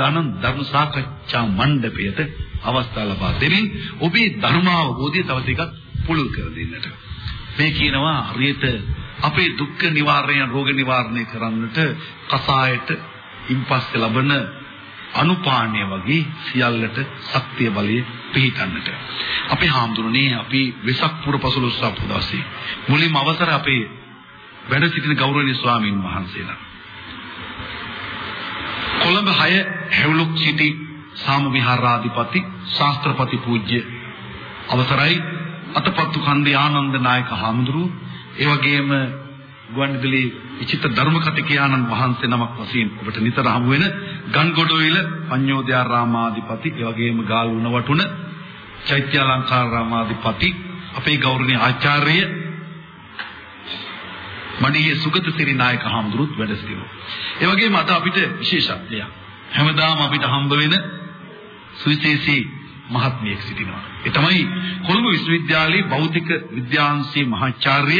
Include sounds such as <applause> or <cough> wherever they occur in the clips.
සූදානම් ධර්ම සාකච්ඡා මණ්ඩපයට අවස්ථාව ලබා දෙමින් ඔබේ ධර්මාවබෝධය තව ටිකක් පුළුල් කර දෙන්නට. මේ කියනවා හරියට අපේ දුක්ඛ නිවාරණය රෝග නිවාරණය කරන්නට කසායට ඉම්පස්සේ ලබන අනුපාණ්‍ය වගේ සියල්ලට ශක්තිය බලය පිහිටන්නට. අපේ හාමුදුරනේ අපි වෙසක් පුර පසළොස්වක දවසේ මුලින්ම අවසර අපේ වැඩ සිටින ගෞරවනීය ස්වාමීන් වහන්සේලා. කොළඹ 6 හැවුලුක් සිටි සාම විහාරාධිපති ශාස්ත්‍රපති පූජ්‍ය. අවසරයි අතපත්තු කන්දේ ආනන්ද නායක හාමුදුරුවෝ. ඒ වගේම ගුවන්විදුලි විචිත ධර්ම කතිකයාණන් වහන්සේ නමක් වශයෙන් ඔබට නිතර හමු වෙන ගන්ගොඩවිල පඤ්ඤෝදයාරාමාධිපති ඒ වගේම ගාල් උණවටුන චෛත්‍යාලංකාරාමාධිපති අපේ ගෞරවනීය ආචාර්ය මණියේ සුගත සිරි නායක හාමුදුරුවොත් වැඩ සිටිනවා. ඒ වගේම අද අපිට විශේෂත්වයක්. හැමදාම අපිට හම්බ වෙන සුවිශේෂී මහත්මියක් සිටිනවා. ඒ තමයි කොළඹ විශ්වවිද්‍යාලයේ භෞතික විද්‍යාංශයේ මහාචාර්ය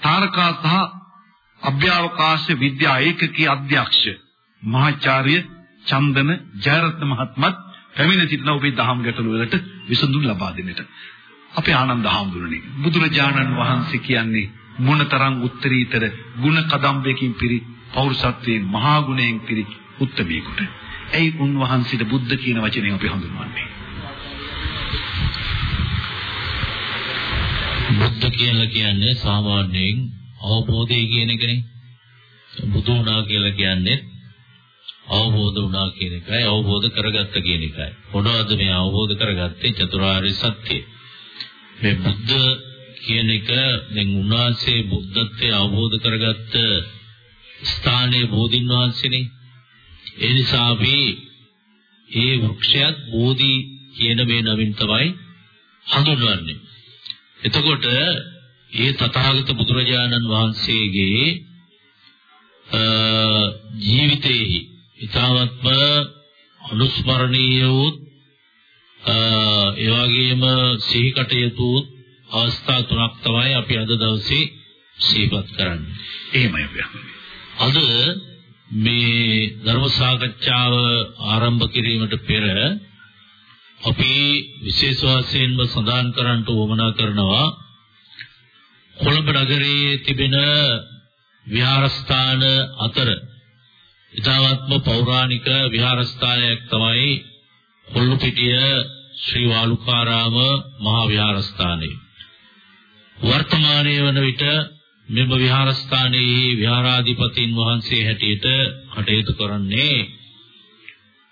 තාරකා සහ අභ්‍යවකාශ විද්‍යා ඒකකයේ අධ්‍යක්ෂ මහාචාර්ය චන්දන ජයරත්න මහත්මත් පැමිණ සිටින ඔබේ දහම් ගැටළු වලට විසඳුම් ලබා දෙන්නට. අපේ ආනන්ද හාමුදුරනේ බුදුරජාණන් වහන්සේ කියන්නේ මොනතරම් උත්තරීතර ಗುಣ කදම්බයකින් පිරි පෞරුෂත්වයේ මහා ගුණයෙන් පිරි උත්තමයෙකුට. ඇයි උන්වහන්සේට බුද්ධ කියන වචනය අපි හඳුන්වන්නේ? බුද්ධ කියලා කියන්නේ සාමාන්‍යයෙන් අවබෝධය කියන එකනේ. බුදු වුණා කියලා කියන්නේ අවබෝධ වුණා කියන එකයි අවබෝධ කරගත්ත කියන එකයි. මොනවද මේ අවබෝධ කරගත්තේ චතුරාර්ය සත්‍යය. මේ බුද්ධ කියන එක දැන් උන්වහන්සේ බුද්ධත්වයේ අවබෝධ කරගත්ත ස්ථානයේ බෝධින් වහන්සේනේ. ඒ නිසා අපි ඒ වෘක්ෂයත් බෝධි කියන මේ නමින් තමයි හඳුන්වන්නේ. එතකොට ඒ තථාගත බුදුරජාණන් වහන්සේගේ ජීවිතයේ ඊ타වත්ම අනුස්මරණීය වූ ඒ වගේම සිහි කටයුතු අවස්ථා තුනක් තමයි අපි අද දවසේ සිහිපත් කරන්නේ. එහෙමයි අපි අද මේ ධර්ම සාකච්ඡාව ආරම්භ කිරීමට පෙර අපි විශේෂ වශයෙන්ම සඳහන් කරන්නට උවමනා කරනවා කොළඹ නගරයේ තිබෙන විහාරස්ථාන අතර ඉතාමත්ම පෞරාණික විහාරස්ථානයක් තමයි කොල්ලුපිටිය ශ්‍රී වාලුකාරාම මහා විහාරස්ථානය. වර්තමානයේ වන විට මෙම විහාරස්ථානයේ විහාරාධිපතින් වහන්සේ හැටියට කටයුතු කරන්නේ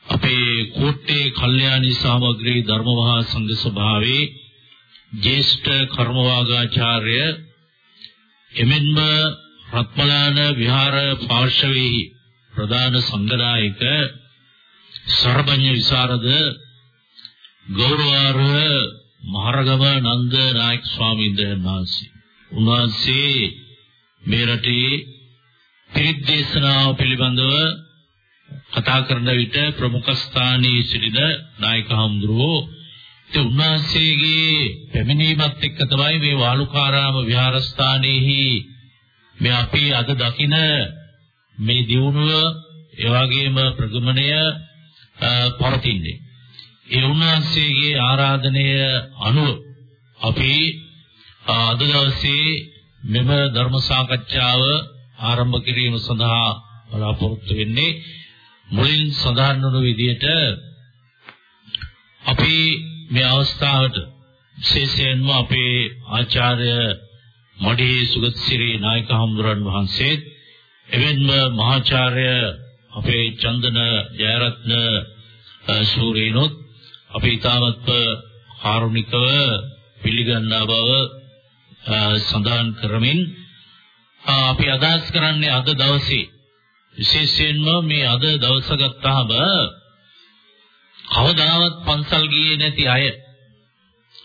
අපේ කෝට්ටේ කල්යාණී සාමග්‍රී ධර්ම මහා සංඝ සභාවේ ජේෂ්ඨ කර්මවාගාචාර්ය එමෙන්ම රත්මලාන විහාර පාර්ශවයේ ප්‍රධාන සංඝනායක සර්වඥ විසරද ගෞරවාර්හ මහරගම නන්ද නායක ස්වාමීන් වහන්සේ උන්වහන්සේ මේ රටේ පිරිත් දේශනාව පිළිබඳව කතා කරන විට ප්‍රමුඛ ස්ථානයේ සිටින නායක හඳුරෝ ඒ උන්වහන්සේගේ පැමිණීමත් එක්ක තමයි මේ වාලුකාරාම විහාරස්ථානයේහි මේ අපි අද දකින මේ දියුණුව ඒ වගේම ප්‍රගමණය පවතින්නේ. ඒ උන්වහන්සේගේ ආරාධනය අනුව අපි අද දවසේ මෙම ධර්ම සාකච්ඡාව ආරම්භ කිරීම සඳහා බලාපොරොත්තු වෙන්නේ මුලින් සඳහන් වුණු විදිහට අපි මේ අවස්ථාවට විශේෂයෙන්ම අපේ ආචාර්ය මඩේ සුගතසිරි නායක හමුදුරන් වහන්සේ එවෙන්ම මහාචාර්ය අපේ චන්දන ජයරත්න සූරීනොත් අපි ඊටමත් කාරුණිකව පිළිගන්නා බව සඳහන් කරමින් අපි අදහස් කරන්නේ අද දවසේ. විශේෂයෙන්ම මේ අද දවස ගත්තාම කවදාවත් පන්සල් ගියේ නැති අය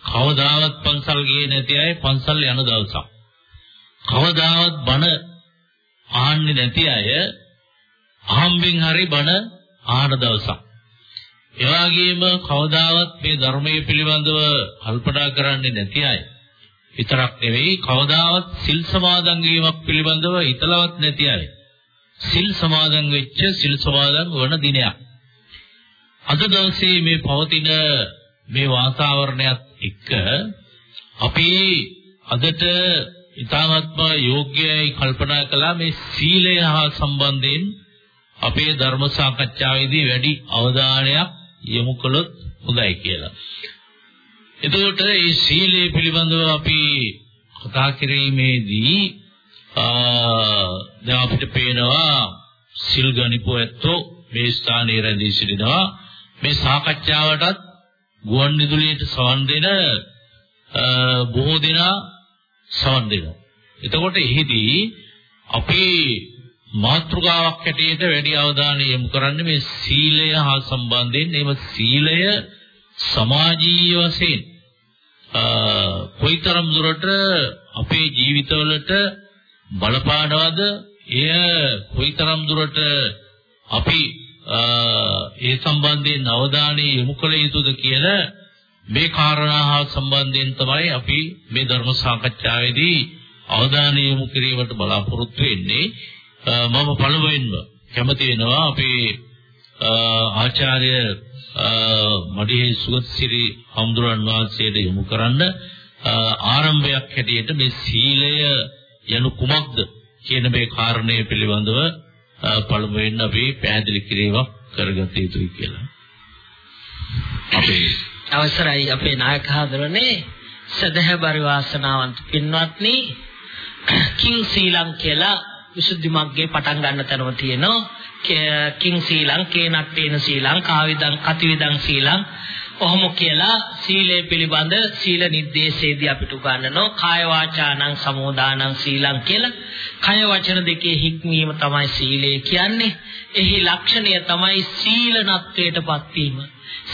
කවදාවත් පන්සල් ගියේ නැති අය පන්සල් යන දවසක්. කවදාවත් බණ අහන්නේ නැති අය අහම්බෙන් හරි බණ ආහන දවසක්. ඒ වගේම කවදාවත් මේ ධර්මයේ පිළිබඳව කල්පනා කරන්නේ නැති අය විතරක් නෙවෙයි කවදාවත් සිල් සමාදන් වීමක් පිළිබඳව හිතලවත් නැති අය සිල් සමාදන් වෙච්ච සිල් සමාදන් වන දිනයක්. අද දවසේ මේ පවතින මේ වාතාවරණයත් එක්ක අපි අදට ඊ타ත්ම යෝග්‍යයි කල්පනා කළා මේ සීලය හා සම්බන්ධයෙන් අපේ ධර්ම සාකච්ඡාවේදී වැඩි අවධානයක් යොමු කළොත් හොඳයි කියලා. එතකොට මේ සීලය පිළිබඳව අපි කතා කිරීමේදී දැන් අපිට පේනවා සිල් ගනිපු ඇත්තෝ මේ ස්ථානයේ රැඳී සිටිනවා මේ සාකච්ඡාවටත් ගුවන් විදුලියට සවන් දෙන බොහෝ දෙනා සවන් දෙනවා. එතකොට එහිදී අපි මාත්‍රකාවක් හැටියට වැඩි අවධානය යොමු කරන්නේ මේ සීලය හා සම්බන්ධයෙන්. එම සීලය සමාජීය වශයෙන් කොයිතරම් දුරට අපේ ජීවිතවලට බලපානවද? එය කොයිතරම් දුරට අපි ඒ සම්බන්ධයෙන් අවධානය යොමු කළ යුතුද කියලා මේ කාරණා හා සම්බන්ධයෙන් තමයි අපි මේ ධර්ම සාකච්ඡාවේදී අවධානය යොමු කිරීමට බලාපොරොත්තු වෙන්නේ. මම පළමුවෙන්ම කැමති වෙනවා අපේ ආචාර්ය මඩිහේ සුගතසිරි හඳුරන් වාසයට යොමු කරන්න ආරම්භයක් හැටියට මේ සීලය යනු කුමක්ද කියන මේ කාරණය පිළිබඳව පළමුවෙන් අපි පැහැදිලි කිරීමක් කරගත යුතුයි කියලා. අපේ අවසරයි අපේ නායක හඳුරන්නේ සදහබර වාසනාවන්ත පින්වත්නි <clears throat> කිං සීලං කියලා විසුද්ධි මග්ගේ පටන් ගන්න තැනම තියෙනවා. කිං සීලං කේනට්ටේන සීලං කාවිදං කතිවිදං සීලං. ඔහොම කියලා සීලය පිළිබඳ සීල නිर्देशයේදී අපිට උගන්වනවා. කාය වාචානං සමෝදානං සීලං කියලා. කාය වචන දෙකේ හික්මීම තමයි සීලය කියන්නේ. එහි ලක්ෂණය තමයි සීලනත්වයටපත් වීම.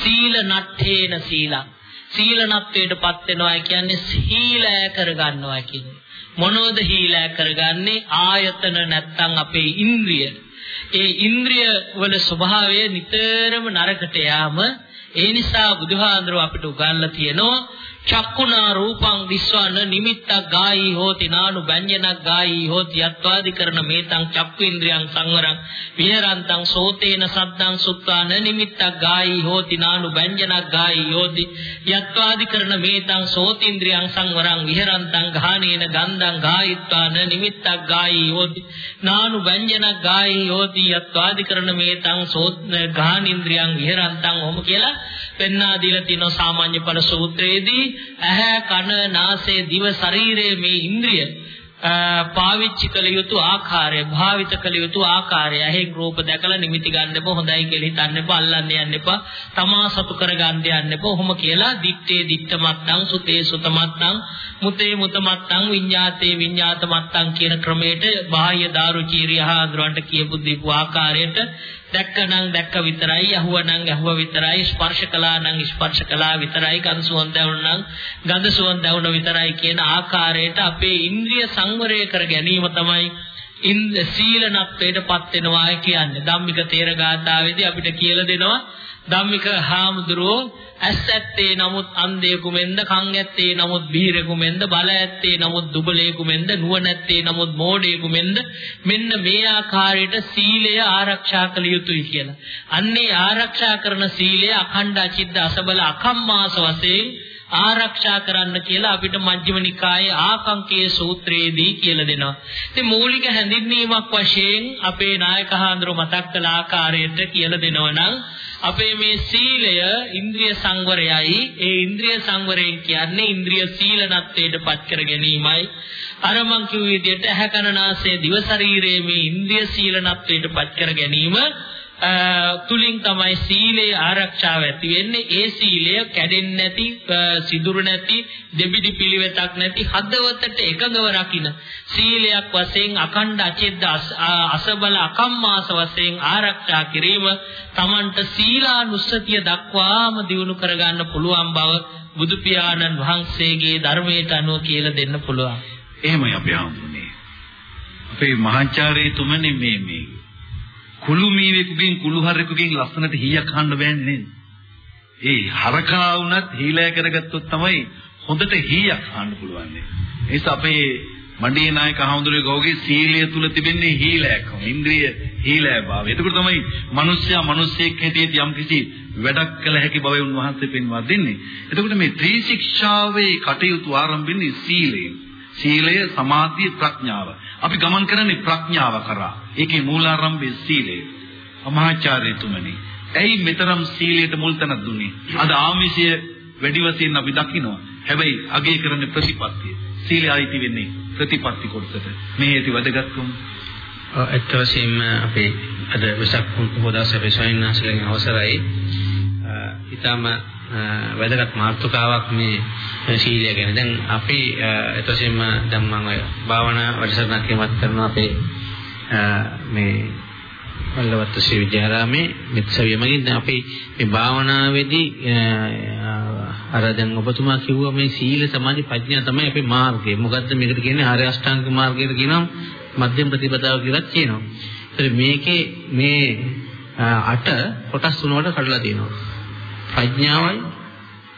සීලනට්ඨේන සීලං. සීලනත්වයටපත් වෙනවා කියන්නේ සීලය කරගන්නවා කියන්නේ. මොනවද හීලෑ කරගන්නේ ආයතන නැත්තම් අපේ ඉන්ද්‍රිය. ඒ ඉන්ද්‍රිය වල ස්වභාවය නිතරම නරකට යාම ඒ නිසා බුදුහාඳුර අපිට උගන්ලා තියෙනවා චක්කුණා රූපං දිස්වන නිමිත්තක් ගායි හෝති නානු බඤ්ඤනක් ගායි හෝති යත්වාදි කරන මේතං චක්කු ඉන්ද්‍රියං සංවරං විහෙරන්තං සෝතේන සද්දං සුත්වාන නිමිත්තක් ගායි හෝති නානු බඤ්ඤනක් ගායි හෝති යත්වාදි කරන මේතං සෝතීන්ද්‍රියං සංවරං විහෙරන්තං ගානේන ගන්ධං ගායිත්වාන නිමිත්තක් ගායි හෝති නානු බඤ්ඤනක් ගායි හෝති යත්වාදි කරන මේතං සෝත් ගානින්ද්‍රියං විහෙරන්තං ඔහොම කියලා පෙන්වා දීලා තියෙනවා සාමාන්‍ය ඵල සූත්‍රයේදී. ඇහැ කන නාසය දිව ශරීරය මේ ඉන්ද්‍රිය පාවිච්චි කළ යුතු ආකාරය භාවිත කළ යුතු ආකාරය. ඇහෙන් රූප දැකලා නිමිති ගන්න එපා හොඳයි කියලා හිතන්න එපා අල්ලන්න යන්න එපා තමා සතු කරගන්න යන්න එපා. ඔහොම කියලා දිත්තේ දිත්තමත්නම් සුතේ සුතමත්නම් මුතේ මුතමත්නම් විඤ්ඤාතේ විඤ්ඤාතමත්නම් කියන ක්‍රමයට බාහ්‍ය දාරුචීරිය හාඳුරන්ට කියපු දීපු ආකාරයට දැක්කනම් දැක්ක විතරයි අහුවනම් අහුව විතරයි ස්පර්ශ කළා නම් ස්පර්ශ කළා විතරයි ගඳ සුවඳ දැවුනනම් ගඳ සුවඳ දැවුන විතරයි කියන ආකාරයට අපේ ඉන්ද්‍රිය සංවරය කර ගැනීම තමයි ඉන්ද සීලනත්වයටපත් වෙනවා කියන්නේ ධම්මික තේර ගාථාවේදී අපිට කියලා දෙනවා ධම්මික හාමුදුරුවෝ ඇස් ඇත්තේ නමුත් අන්ධයෙකු මෙන්ද කන් ඇත්තේ නමුත් බීරෙකු මෙන්ද බල ඇත්තේ නමුත් දුබලයෙකු මෙන්ද නුවණ ඇත්තේ නමුත් මෝඩයෙකු මෙන්ද මෙන්න මේ ආකාරයට සීලය ආරක්ෂා කළ යුතුයි කියලා. අන්නේ ආරක්ෂා කරන සීලය අඛණ්ඩ අචිද්ද අසබල අකම්මාස වශයෙන් ආරක්ෂා කරන්න කියලා අපිට මජ්ක්‍ධිම නිකායේ ආකංකයේ සූත්‍රයේදී කියලා දෙනවා. ඉතින් මූලික හැඳින්වීමක් වශයෙන් අපේ නායක හඳුර මතක් කළ ආකාරයට කියලා දෙනවා නම් අපේ මේ සීලය ඉන්ද්‍රිය සංවරයයි. ඒ ඉන්ද්‍රිය සංවරයෙන් කියන්නේ ඉන්ද්‍රිය සීලනත්වයට පත් කර ගැනීමයි. අර මං කිව් විදිහට ඇහැ කන නාසය දිව ශරීරයේ මේ ඉන්ද්‍රිය සීලනත්වයට පත් කර ගැනීම තුලින් තමයි සීලේ ආරක්ෂාව ඇති වෙන්නේ. ඒ සීලය කැඩෙන්නේ නැති සිදුරු නැති දෙබිඩි පිළිවෙතක් නැති හදවතට එකඟව රකින්න සීලයක් වශයෙන් අඛණ්ඩ අචෙද්ද අසබල අකම්මාස වශයෙන් ආරක්ෂා කිරීම Tamanට සීලානුස්සතිය දක්වාම දිනු කරගන්න පුළුවන් බව බුදු පියාණන් වහන්සේගේ ධර්මයට අනුව කියලා දෙන්න පුළුවන්. එහෙමයි අපි ආමුනේ අපේ මහාචාර්යතුමනි මේ මේ කුළු මීවෙකුගෙන් කුළු හරෙකුගෙන් ලස්සනට හීයක් අහන්න බෑනේ නේද? ඒ හරකා වුණත් හීලය කරගත්තොත් තමයි හොඳට හීයක් අහන්න පුළුවන්. ඒස අපේ මණ්ඩේ නායක හඳුනේ ගෝගේ සීලය තුල තිබෙන්නේ හීලෑකම. ඉන්ද්‍රිය හීලෑ භාවය. එතකොට තමයි මිනිස්සයා මිනිස්සෙක් හැටියට යම්කිසි වැඩක් කළ හැකි බව උන්වහන්සේ පෙන්වා දෙන්නේ. එතකොට මේ ත්‍රිශික්ෂාවේ කටයුතු ආරම්භෙන්නේ සීලයෙන්. සීලය, සමාධිය, ප්‍රඥාව. අපි ගමන් කරන්නේ ප්‍රඥාව කරා. ඒකේ මූලාරම්භය සීලය. අමාචාර්යතුමනි, ඇයි මෙතරම් සීලයට මුල් තැනක් දුන්නේ? අද ආමිෂය වැඩි වශයෙන් අපි දකිනවා. හැබැයි අගය කරන්නේ ප්‍රතිපත්තිය. සීලය අයිති වෙන්නේ ප්‍රතිපත්ති කොටසට. මේ ඇති වැදගත්කම. ඇත්ත වශයෙන්ම අපේ අද වෙසක් පොදවස අපේ ස්වාමීන් වහන්සේලාගෙන් අවසරයි. ඊටම වැදගත් මාතෘකාවක් මේ සීලය ගැන. දැන් අපි ඇත්ත වශයෙන්ම දැන් මම භාවනා වැඩසටහනක් කියවත් කරනවා අපේ මේ වල්ලවත්ත ශ්‍රී විද්‍යාරාමේ මිත්සවියමගින් දැන් අපි මේ භාවනාවේදී අර දැන් ඔබතුමා කිව්වා මේ සීල සමාධි ප්‍රඥා තමයි අපේ මාර්ගය. මොකද්ද මේකට කියන්නේ ආර්ය අෂ්ටාංග මාර්ගයට කියනවා මධ්‍යම ප්‍රතිපදාව කියලා කියනවා. ඒතර මේකේ මේ අට කොටස් තුනකට කඩලා තියෙනවා. ප්‍රඥාවයි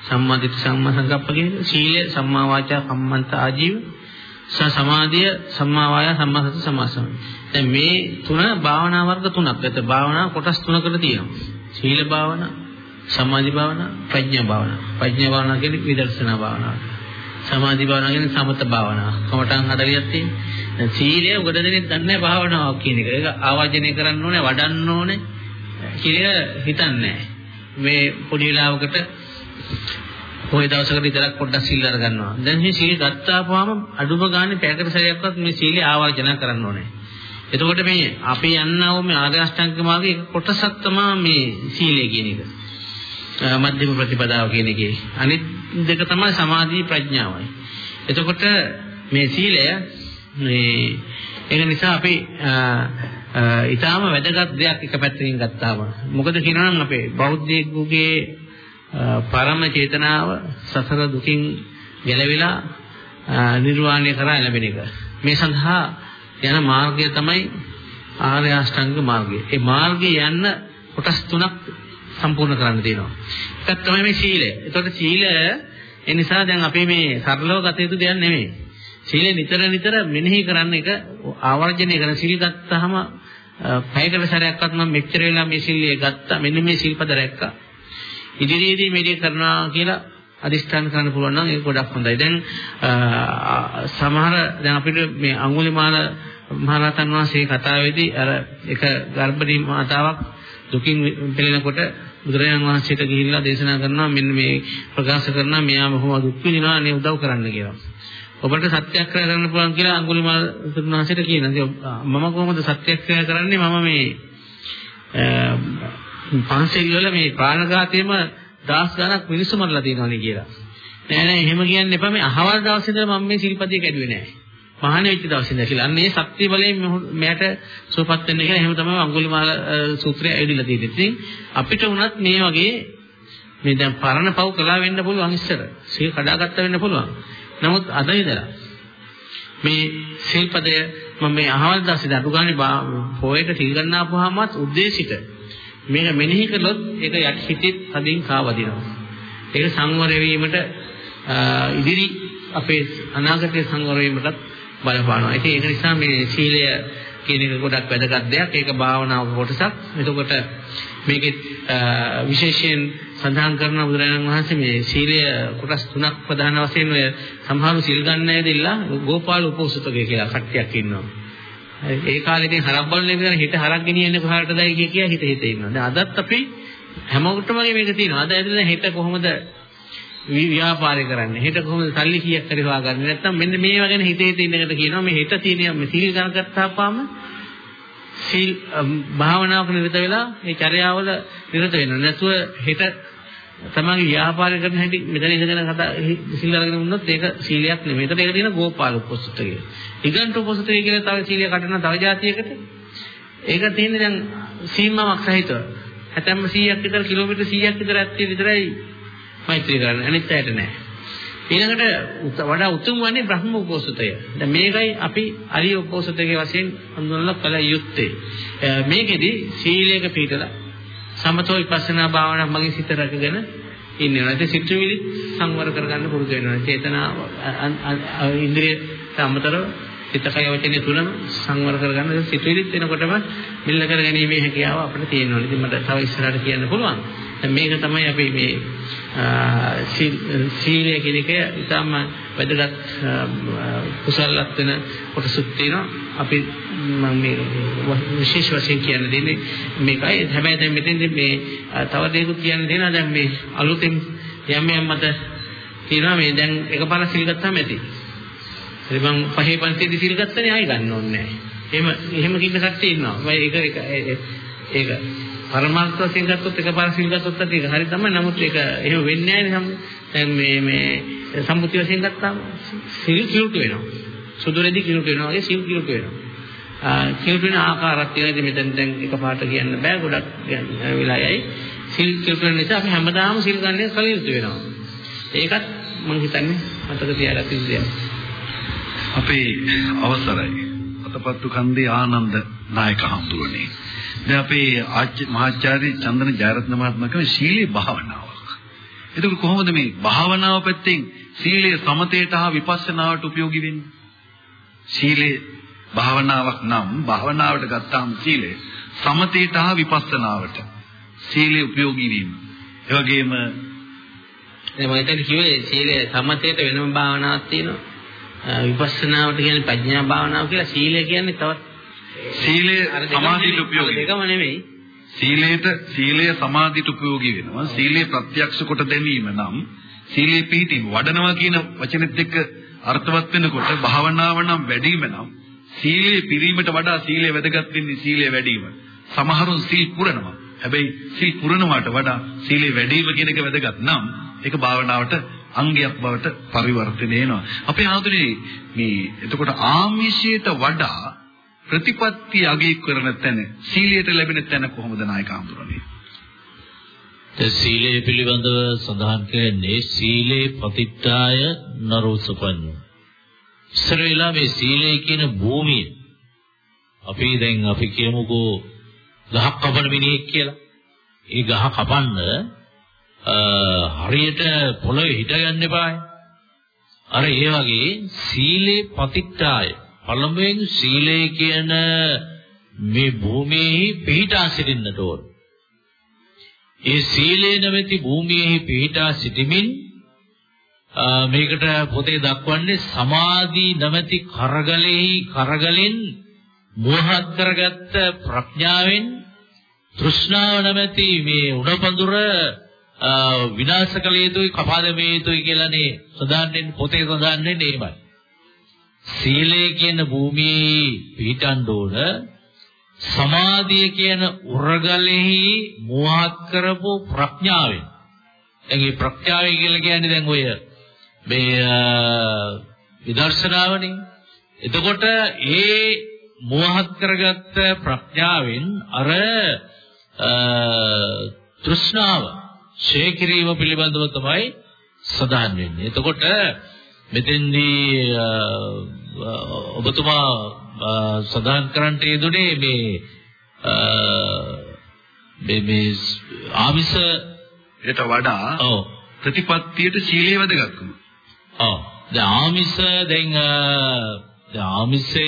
සම්මාදිට සම්මා සංකප්ප කියන සීලය සම්මා වාචා කම්මන්ත ආජීව ස සමාධිය සම්මා වායා සම්මා සති සමාසම. දැන් මේ තුන භාවනා වර්ග තුනක්. ඒත් භාවනා කොටස් තුනකට තියෙනවා. සීල භාවනා, සමාධි භාවනා, ප්‍රඥා භාවනා. ප්‍රඥා භාවනා කියන්නේ විදර්ශනා භාවනාව. සමාධි භාවනාව කියන්නේ සමත භාවනාව. කමඨං හදලියක් තියෙන්නේ. සීලය උගද දෙනෙක් දන්නේ භාවනාවක් කියන එක. ඒක ආවර්ජනය කරන්න ඕනේ, වඩන්න ඕනේ කියලා හිතන්නේ මේ පොඩි වෙලාවකට කොයි දවසකට විතරක් පොඩ්ඩක් සීල් අරගන්නවා. දැන් මේ සීල් ගත්තාපුවාම අඩුම ගානේ පැයකට සැරයක්වත් මේ සීලය ආවර්ජන කරන්න ඕනේ. එතකොට මේ අපි යන්නා වූ මේ ආර්ය අෂ්ටාංග මාර්ගයේ කොටසක් තමයි මේ සීලය කියන එක. මධ්‍යම ප්‍රතිපදාව කියන එකේ. අනිත් දෙක තමයි සමාධි ප්‍රඥාවයි. එතකොට මේ සීලය මේ ඒක නිසා අපි ඊටාම වැදගත් දෙයක් එක පැත්තකින් ගත්තාම. මොකද කියනනම් අපේ බෞද්ධයෙකුගේ පරම චේතනාව සසර දුකින් ගැලවිලා නිර්වාණය කරා ලැබෙන එක. මේ සඳහා යන මාර්ගය තමයි ආර්ය අෂ්ටාංග මාර්ගය. ඒ මාර්ගය යන්න කොටස් තුනක් සම්පූර්ණ කරන්න තියෙනවා. එකක් තමයි මේ සීලය. ඒතකොට සීලය ඒ නිසා දැන් අපි මේ සරලව ගත යුතු දෙයක් නෙමෙයි. සීලය නිතර නිතර මෙනෙහි කරන්න එක ආවර්ජනය කරන සීල් ගත්තාම පැයකට සැරයක්වත් මම මෙච්චර වෙලා මේ සීලය ගත්තා. මෙන්න මේ සීල්පද රැක්කා. ඉදිරියේදී මේක කරනවා කියලා අදිෂ්ඨාන කරන්න පුළුවන් නම් ඒක ගොඩක් හොඳයි. දැන් සමහර දැන් අපිට මේ අඟුලිමාල මහරහතන් වහන්සේ කතාවේදී අර එක ගර්භණී මාතාවක් දුකින් පෙළෙනකොට බුදුරජාණන් වහන්සේට ගිහිල්ලා දේශනා කරනවා මෙන්න මේ ප්‍රකාශ කරනවා මෙයා බොහොම දුක් විඳිනවා අනේ උදව් කරන්න කියලා. ඔබට සත්‍යක්‍රියා කරන්න පුළුවන් කියලා අඟුලිමාල වහන්සේට කියනවා. මම කොහොමද සත්‍යක්‍රියා කරන්නේ මම මේ පන්සල් වල මේ ප්‍රාණඝාතයේම දහස් ගණක් මිනිස්සු මරලා තියෙනවානේ කියලා. නෑ නෑ එහෙම කියන්න එපා මේ අහවල් දවසේ ඉඳලා මම මේ සිල්පදිය කැඩුවේ නෑ. මහාන වෙච්ච දවසේ ඉඳලා කියලා. අන්න ඒ ශක්තිය බලයෙන් මෙයට සුවපත් වෙන්න කියලා එහෙම තමයි අඟුලිමාල සූත්‍රය ඇවිදලා තියෙන්නේ. ඉතින් අපිට වුණත් මේ වගේ මේ දැන් පරණ පව් කළා වෙන්න පුළුවන් ඉස්සර. සීල් කඩාගත්ත වෙන්න පුළුවන්. නමුත් අද ඉඳලා මේ සිල්පදය මම මේ අහවල් දවසේ අඩු ගානේ පොයේට සිල් ගන්නාපුවාමත් උද්දේශිත මේක මෙනෙහි කළොත් ඒක යට හිතෙත් තදින් කාවදිනවා. ඒක සංවර වීමට ඉදිරි අපේ අනාගතයේ සංවර වීමටත් බලපානවා. ඉතින් ඒක නිසා මේ සීලය කියන එක ගොඩක් වැදගත් දෙයක්. ඒක භාවනාව කොටසක්. එතකොට මේකේ විශේෂයෙන් සඳහන් කරන බුදුරජාණන් වහන්සේ මේ සීලය කොටස් තුනක් ප්‍රධාන වශයෙන් ඔය සම්හාරු සිල් ගන්න ඇදilla ගෝපාල උපෝසතකේ කියලා කට්ටියක් ඉන්නවා. ඒ කාලේදී හරක් බලන එක හිත හරක් ගෙනියන්නේ කොහාටදයි කිය කිය හිත හිත ඉන්නවා. දැන් අදත් අපි හැමෝටම වගේ මේක තියෙනවා. අද ඇවිල්ලා හිත කොහොමද ව්‍යාපාරය කරන්නේ? හිත කොහොමද සල්ලි කීයක් හරි හොයාගන්නේ? නැත්නම් මෙන්න මේවා ගැන හිත හිත ඉන්නකට කියනවා මේ හිත තියෙන මේ සීල් ගන්න ගත්තාම සීල් භාවනාවක නිරත වෙලා මේ චර්යාවල නිරත වෙනවා. නැතුව හිත තමන්ගේ ව්‍යාපාරය කරන හැටි මෙතන ඉඳගෙන කතා සිල් අරගෙන වුණොත් ඒක සීලයක් නෙමෙයි. ඒකට ඒක තියෙන ගෝපාල උපසත කියලා. ඊගන්ට උපසත කියලා තව සීලය කඩන තව જાතියකට ඒක තියෙන්නේ දැන් සීමාවක් සහිතව. හැතැම්ම 100ක් විතර කිලෝමීටර් 100ක් විතර ඇත්තේ විතරයි මෛත්‍රී කරන්නේ. අනිත් අයට නෑ. ඊළඟට වඩා උතුම් වන්නේ බ්‍රහ්ම උපෝසතය. දැන් මේකයි අපි අරිය උපෝසතයේ වශයෙන් හඳුන්වලා කළ යුත්තේ. මේකෙදි සීලයක පිළිතලා සමතෝ විපස්සනා භාවනාවක් මගේ සිත රැකගෙන ඉන්නවා. ඒ සිතුවිලි සංවර කරගන්න පුරුදු වෙනවා. චේතනාව ඉන්ද්‍රිය සම්මතරව සිතකය වචනේ තුනම සංවර කරගන්න සිතුවිලිත් වෙනකොටම මිල්ල කරගැනීමේ හැකියාව අපිට තියෙනවා. ඉතින් මට තව ඉස්සරහට කියන්න පුළුවන්. දැන් මේක තමයි අපි මේ සීලය කියන එක ඉතාම වැදගත් කුසලයක් වෙන කොටසක් තියෙනවා. අපි මම මේ විශේෂ වශයෙන් කියන්න දෙන්නේ මේකයි. හැබැයි දැන් මෙතෙන්දී මේ තව දෙයක්ත් කියන්න දෙනවා. දැන් මේ අලුතෙන් යම් යම් මත තියෙනවා මේ දැන් එකපාර සිල් ගත්තාම ඇති. ඉතින් මම පහේ පන්තියේදී සිල් ගත්තනේ ආයි ගන්න ඕනේ නැහැ. එහෙම එහෙම කින්න කට්ටිය ඉන්නවා. මම ඒක ඒක පරමාර්ථ වශයෙන් ගත්තොත් එකපාර සිල් ගත්තොත් ඒක හරි තමයි. නමුත් ඒක එහෙම වෙන්නේ නැහැ දැන් මේ මේ සම්මුති වශයෙන් ගත්තාම සිල් කිලුට වෙනවා. සුදු රෙදි කිලුට වෙනවා වගේ සිල් කිලුට වෙනවා. කිලුට වෙන ආකාරات තියෙනවා. ඉතින් මෙතෙන් දැන් එකපාරට කියන්න බෑ. ගොඩක් වෙලා යයි. සිල් කිලුට වෙන නිසා අපි හැමදාම සිල් ගන්න කලියුත් වෙනවා. ඒකත් මම හිතන්නේ මතක තියාගන්න ඉන්නේ. අපේ අවසරයි. අතපත්තු කන්දේ ආනන්ද නායක හඳුරන්නේ. දැන් අපේ මහාචාර්ය චන්දන ජයරත්න මහත්මයා කියන සීලේ භාවනාවක්. එතකොට කොහොමද මේ භාවනාව පැත්තෙන් සීලය සමතේට හා විපස්සනාවට ප්‍රයෝගී වෙන්නේ? සීලේ භාවනාවක් නම් භාවනාවට ගත්තාම සීලය සමතේට හා විපස්සනාවට සීලේ ප්‍රයෝගී වීම. ඒ වගේම දැන් මම හිතන්නේ කිව්වේ සීලය සමතේට වෙනම භාවනාවක් තියෙනවා. විපස්සනාවට කියන්නේ ප්‍රඥා භාවනාව කියලා සීලය කියන්නේ තවත් සීලය සමාධියට උපයෝගී දෙකම නෙමෙයි. සීලයට සීලය සමාධියට උපයෝගී වෙනවා. සීලය ප්‍රත්‍යක්ෂ කොට දැමීම නම් සීලේ පිහිටීම වඩනවා කියන වචනෙත් එක්ක අර්ථවත් වෙනකොට භාවනාව නම් වැඩිම නම් සීලේ පිරීමට වඩා සීලය වැදගත් වෙන්නේ සීලය වැඩිම. සමහරුන් සීල් පුරනවා. හැබැයි සීල් පුරනවාට වඩා සීලේ වැඩිම කියන එක වැදගත් නම් ඒක භාවනාවට අංගයක් බවට පරිවර්තනය වෙනවා. අපේ ආතුනේ මේ එතකොට ආමිෂයට වඩා ප්‍රතිපත්ති අගය කරන තැන සීලයට ලැබෙන තැන කොහොමද නායක හඳුරන්නේ? ඒ සීලය පිළිබඳව සඳහන් කරන්නේ සීලේ පතිත්තාය නරෝසපඤ්ඤ. ඉස්සර වෙලා මේ සීලය කියන භූමිය අපි දැන් අපි කියමුකෝ ගහක් කපන මිනිහෙක් කියලා. ඒ ගහ කපන්න හරියට පොළවේ හිටගන්න එපායි. අර ඒ වගේ සීලේ පතිත්තාය පළමුවෙන් සීලය කියන මේ භූමියේ පිහිටා සිටින්නට ඕන. ඒ සීලේ නැමැති භූමියේ පිහිටා සිටමින් මේකට පොතේ දක්වන්නේ සමාධි නැමැති කරගලෙහි කරගලෙන් මෝහත් කරගත්ත ප්‍රඥාවෙන් තෘෂ්ණාව නැමැති මේ උණපඳුර විනාශ කළ යුතුයි කපා දැමිය යුතුයි කියලානේ සදාන්නේ පොතේ සදාන්නේ නේමයි. සීලය කියන භූමියේ පිහිටන්න ඕන සමාධිය කියන උරගලෙහි මෝහත් කරපු ප්‍රඥාවෙන්. දැන් මේ ප්‍රඥාවයි කියලා කියන්නේ දැන් ඔය මේ විදර්ශනාවනේ. එතකොට ඒ මෝහත් කරගත්ත ප්‍රඥාවෙන් අර තෘෂ්ණාව ඡේ කිරීම පිළිබඳව තමයි සදාන් වෙන්නේ. එතකොට මෙතෙන්දී ඔබතුමා සදාන් කරන්නට යෙදුනේ මේ මේ මේ ආමිෂයට වඩා ඔව් ප්‍රතිපත්තියට සීලය වැදගත්කම. ඔව්. දැන් ආමිෂ දැන් දැන් ආමිෂය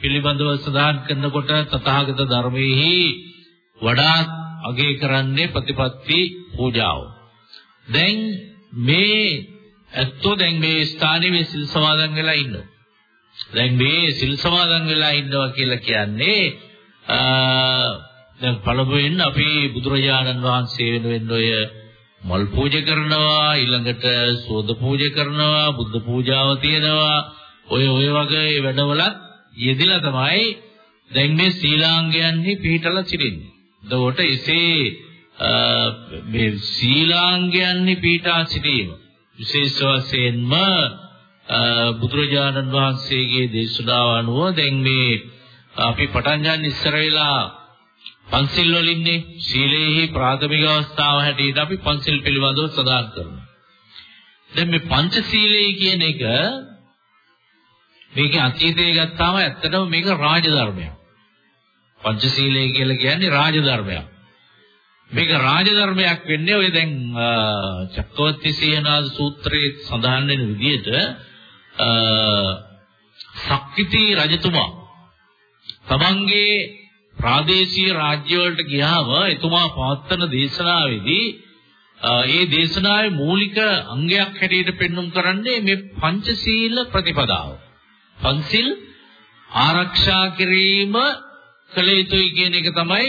පිළිබඳව සදාන් කරනකොට තථාගත ධර්මයේහි වඩා අගය කරන්නේ ප්‍රතිපත්ති පූජාව. දැන් මේ ඇත්තෝ දැන් මේ ස්ථානයේ සිල් සමාදන් වෙලා ඉන්නවා. දැන් මේ සිල් සමාදන් වෙලා ඉන්නවා කියලා කියන්නේ දැන් පළමුවෙන් අපි බුදුරජාණන් වහන්සේ වෙනුවෙන් ඔය මල් පූජා කරනවා ඊළඟට සෝද පූජා කරනවා බුද්ධ පූජාව තියෙනවා ඔය ඔය වගේ වැඩවලත් යෙදিলা තමයි දැන් මේ සීලාංගයන්හි පිළිටලා සිටින්නේ. එතකොට එසේ මේ සීලාංගයන්හි පීඨා සිටීම විශේෂ වශයෙන්ම බුදුරජාණන් වහන්සේගේ දේශනාව අනුව දැන් මේ අපි පටන් ගන්න ඉස්සර වෙලා පන්සිල් වලින්නේ සීලේහි ප්‍රාථමික අවස්ථාව හැටියට අපි පන්සිල් පිළිබඳව සඳහන් කරනවා. දැන් මේ පංචශීලයේ කියන එක මේකේ අතීතයේ ගත්තාම ඇත්තටම මේක රාජධර්මයක්. පංචශීලයේ කියලා කියන්නේ රාජධර්මයක්. මේක රාජධර්මයක් වෙන්නේ ඔය දැන් චක්කවර්ති සීනාද සූත්‍රයේ සඳහන් වෙන විදිහට සක්විති රජතුමා තමන්ගේ ප්‍රාදේශීය රාජ්‍ය වලට ගියාම එතුමා පවත්වන දේශනාවේදී ඒ දේශනාවේ මූලික අංගයක් හැටියට පෙන්눔 කරන්නේ මේ පංචශීල ප්‍රතිපදාව. පංචිල් ආරක්ෂා කිරීම කළ යුතුයි කියන එක තමයි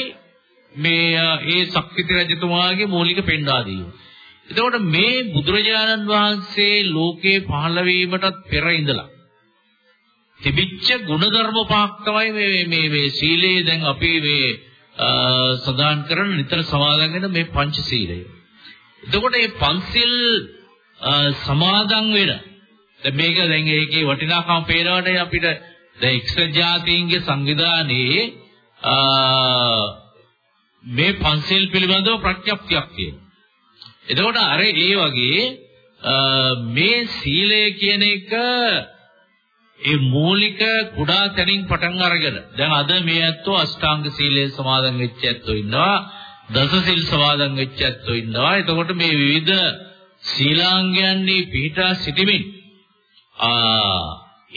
මේ ඒ ශක්තිති රජතුමාගේ මූලික පෙන්වා දීම. එතකොට මේ බුදුරජාණන් වහන්සේ ලෝකේ පහළ වීමටත් පෙර ඉඳලා තිබිච්ච ಗುಣධර්ම පහක් තමයි මේ මේ මේ සීලයේ දැන් අපි මේ සදාන් කරන නිතර සමාදන් වෙන මේ පංචශීලය. එතකොට මේ පන්සිල් සමාදන් වෙන දැන් මේක දැන් ඒකේ වටිනාකම පේනවනේ අපිට දැන් එක්සත් ජාතීන්ගේ සංවිධානයේ මේ පන්සිල් පිළිබඳව ප්‍රඥප්තියක් තියෙනවා. එතකොට අර ඒ වගේ මේ සීලය කියන එක ඒ මූලික කුඩා තැනින් පටන් අරගෙන දැන් අද මේ ඇත්තෝ අෂ්ටාංග සීලය සමාදන් වෙච්ච ඇත්තෝ ඉන්නවා දස සිල් සමාදන් වෙච්ච ඇත්තෝ ඉන්නවා. එතකොට මේ විවිධ සීලාංගයන්හි පිහිටා සිටමින් ආ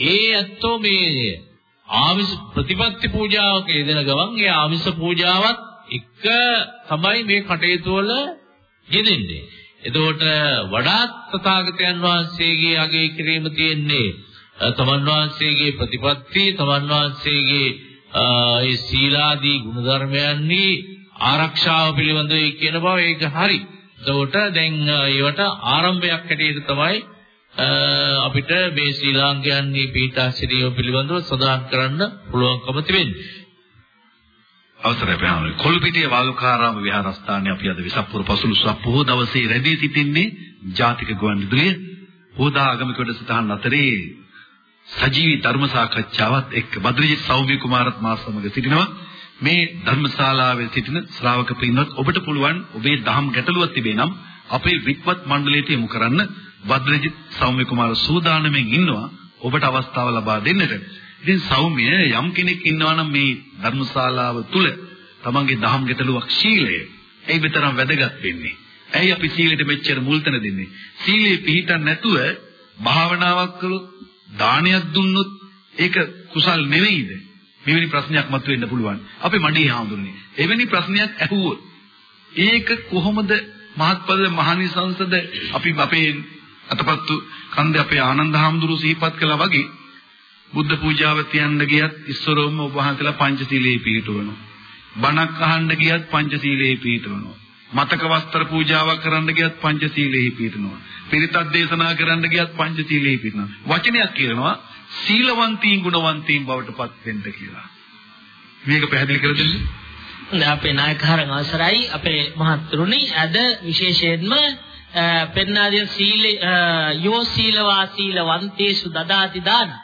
ඒ ඇත්තෝ මේ ආමිස ප්‍රතිපත්ති පූජාවක යෙදෙන ගමන් ඒ ආමිස පූජාවත් එක තමයි මේ කටයුතු වල යෙදෙන්නේ. එතකොට වඩාත් තථාගතයන් වහන්සේගේ අගය කිරීම තියෙන්නේ තමන් වහන්සේගේ ප්‍රතිපත්ති තමන් වහන්සේගේ ඒ සීලාදී ගුණධර්මයන්හි ආරක්ෂාව පිළිබඳව කියන බව ඒක හරි. එතකොට දැන් ඒවට ආරම්භයක් හැටියට තමයි අපිට මේ ශ්‍රී ලාංකයන්හි පීඨා සිරියෝ පිළිබඳව සඳහන් කරන්න පුළුවන්කම තිබෙන්නේ. අවසරයි පැහැදිලි. කොල්පිටිය වාලුකාරාම විහාරස්ථානයේ අපි අද විසප්පුර පසළොස්වක පොහොය දවසේ රැඳී සිටින්නේ ජාතික ගුවන්විදුලිය හෝදා ආගමික වැඩසටහන් අතරේ සජීවී ධර්ම සාකච්ඡාවත් එක්ක බද්‍රජිත් සෞම්‍ය කුමාරත් මා සමග සිටිනවා. මේ ධර්මශාලාවේ සිටින ශ්‍රාවක පින්වත් ඔබට පුළුවන් ඔබේ දහම් ගැටලුවක් තිබේ නම් අපේ වික්වත් මණ්ඩලයට යොමු කරන්න බද්‍රජිත් සෞම්‍ය කුමාර සූදානම්ෙන් ඉන්නවා ඔබට අවස්ථාව ලබා දෙන්නට. ඉතින් සෞම්‍ය යම් කෙනෙක් ඉන්නවා නම් මේ ධර්මශාලාව තුල තමන්ගේ දහම් ගැටලුවක් ශීලය ඒ විතරක් වැදගත් වෙන්නේ. ඇයි අපි සීලෙට මෙච්චර මුල් තැන දෙන්නේ? සීලේ පිළිටන් නැතුව භාවනාවක් කළොත් දානයක් දුන්නොත් ඒක කුසල් නෙවෙයිද? මෙවැනි ප්‍රශ්නයක් මතුවෙන්න පුළුවන්. අපේ මඩේ හාමුදුරනේ. එවැනි ප්‍රශ්නයක් ඇහුවොත් ඒක කොහොමද මහත්පද මහනිසංසද අපි අපේ අතපත්තු කන්දේ අපේ ආනන්ද හාමුදුරුවෝ සිහිපත් කළා වගේ බුද්ධ පූජාව තියන්න ගියත් ඉස්සරෝම ඔබ වහන්සේලා පංචශීලයේ පිළිටවනවා. බණක් අහන්න ගියත් පංචශීලයේ පිළිටවනවා. මතක වස්ත්‍ර පූජාවක් කරන්න ගියත් පංචශීලයේ පිළිටනවා. පිරිතක් දේශනා කරන්න ගියත් පංචශීලයේ පිළිටනවා. වචනයක් කියනවා සීලවන්තීන් ගුණවන්තීන් බවට පත් වෙන්න කියලා. මේක පැහැදිලි කර දෙන්න. දැන් අපේ නායකහරන් අවසරයි අපේ මහත්තුරුනි අද විශේෂයෙන්ම පෙන්නාදිය සීල යෝ සීලවා සීලවන්තේසු දදාති දාන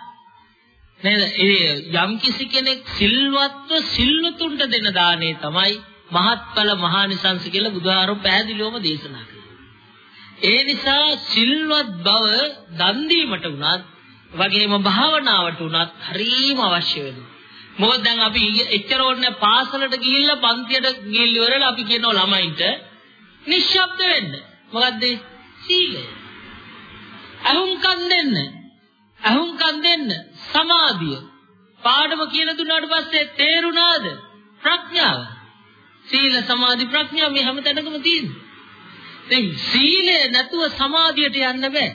නේද ඒ යම් කිසි කෙනෙක් සිල්වත්ව සිල්වතුන්ට දෙන දානේ තමයි මහත්ඵල මහානිසංස කියලා බුදුහාරෝ පැහැදිලිවම දේශනා කළා. ඒ නිසා සිල්වත් බව දන් දීමට උනත් වගේම භාවනාවට උනත් හරිම අවශ්‍ය වෙනවා. මොකද දැන් අපි එච්චර ඕනේ පාසලට ගිහිල්ලා පන්තියට ගිහිල්ල ඉවරලා අපි කියනවා ළමයින්ට නිශ්ශබ්ද වෙන්න. මොකද්ද? සීලය. අහුම්කම් දෙන්න. අහුම්කම් දෙන්න. සමාධිය. පාඩම කියලා දුන්නාට පස්සේ තේරුණාද? ප්‍රඥාව. සීල සමාධි ප්‍රඥා මේ හැමතැනකම තියෙනවා. දැන් සීලය නැතුව සමාධියට යන්න බෑ.